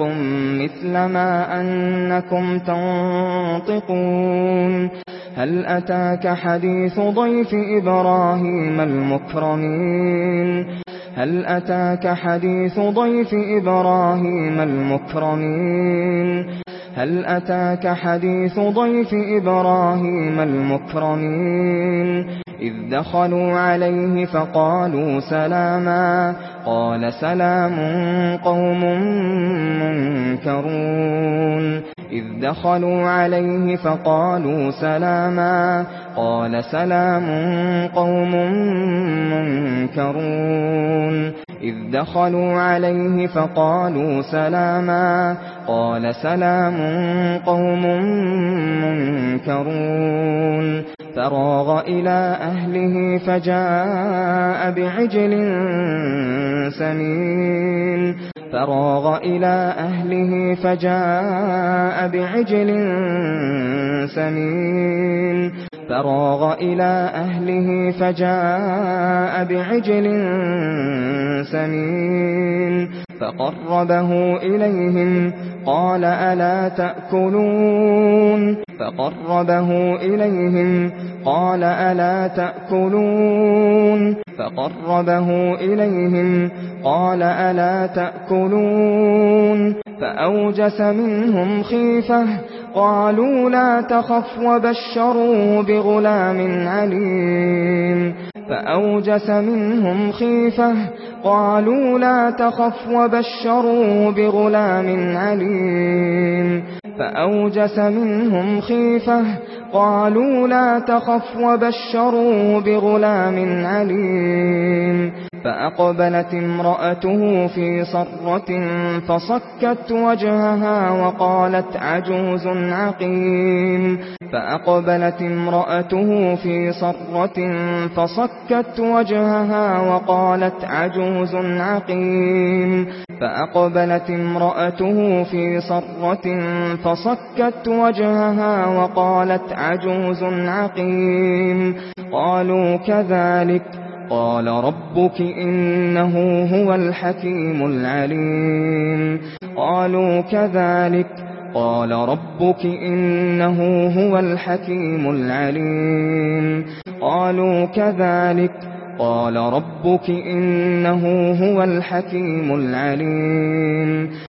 أنفسكم مثل ما أنكم تنطقون هل أتاك حديث ضيف إبراهيم المكرمين هل أتاك حديث ضيف إبراهيم المكرمين هل أتاك حديث ضيف إبراهيم المكرمين إذ دخلوا عليه فقالوا سلاما قال سلام قوم منكرون. إذ دخلوا عليه فقالوا سلاما قال سلام قوم منكرون. إذ دخلوا عليه فقالوا سلاما قال سلام قوم منكرون. فراغ إلى أهله فجاء بعجل سمين. فراغ إلى أهله فجاء بعجل سمين. فراغ إلى أهله فجاء بعجل سمين. فقربه إليهم قال ألا تأكلون؟ فقربه إليهم قال ألا تأكلون فقربه إليهم قال ألا تأكلون فأوجس منهم خيفة قالوا لا تخف وبشروا بغلام عليم فأوجس منهم خيفة قالوا لا تخف وبشروا بغلام عليم فأوجس منهم خيفة قالوا لا تخف وبشروا بغلام عليم. فأقبلت امرأته في صرة فصكت وجهها وقالت عجوز عقيم. فأقبلت امرأته في صرة فصكت وجهها وقالت عجوز عقيم. فأقبلت امرأته في صرة فصكت وجهها وقالت عجوز عقيم. قالوا كذلك. قال ربك إنه هو الحكيم العليم. قالوا كذلك. قال ربك إنه هو الحكيم العليم. قالوا كذلك. قال ربك إنه هو الحكيم العليم.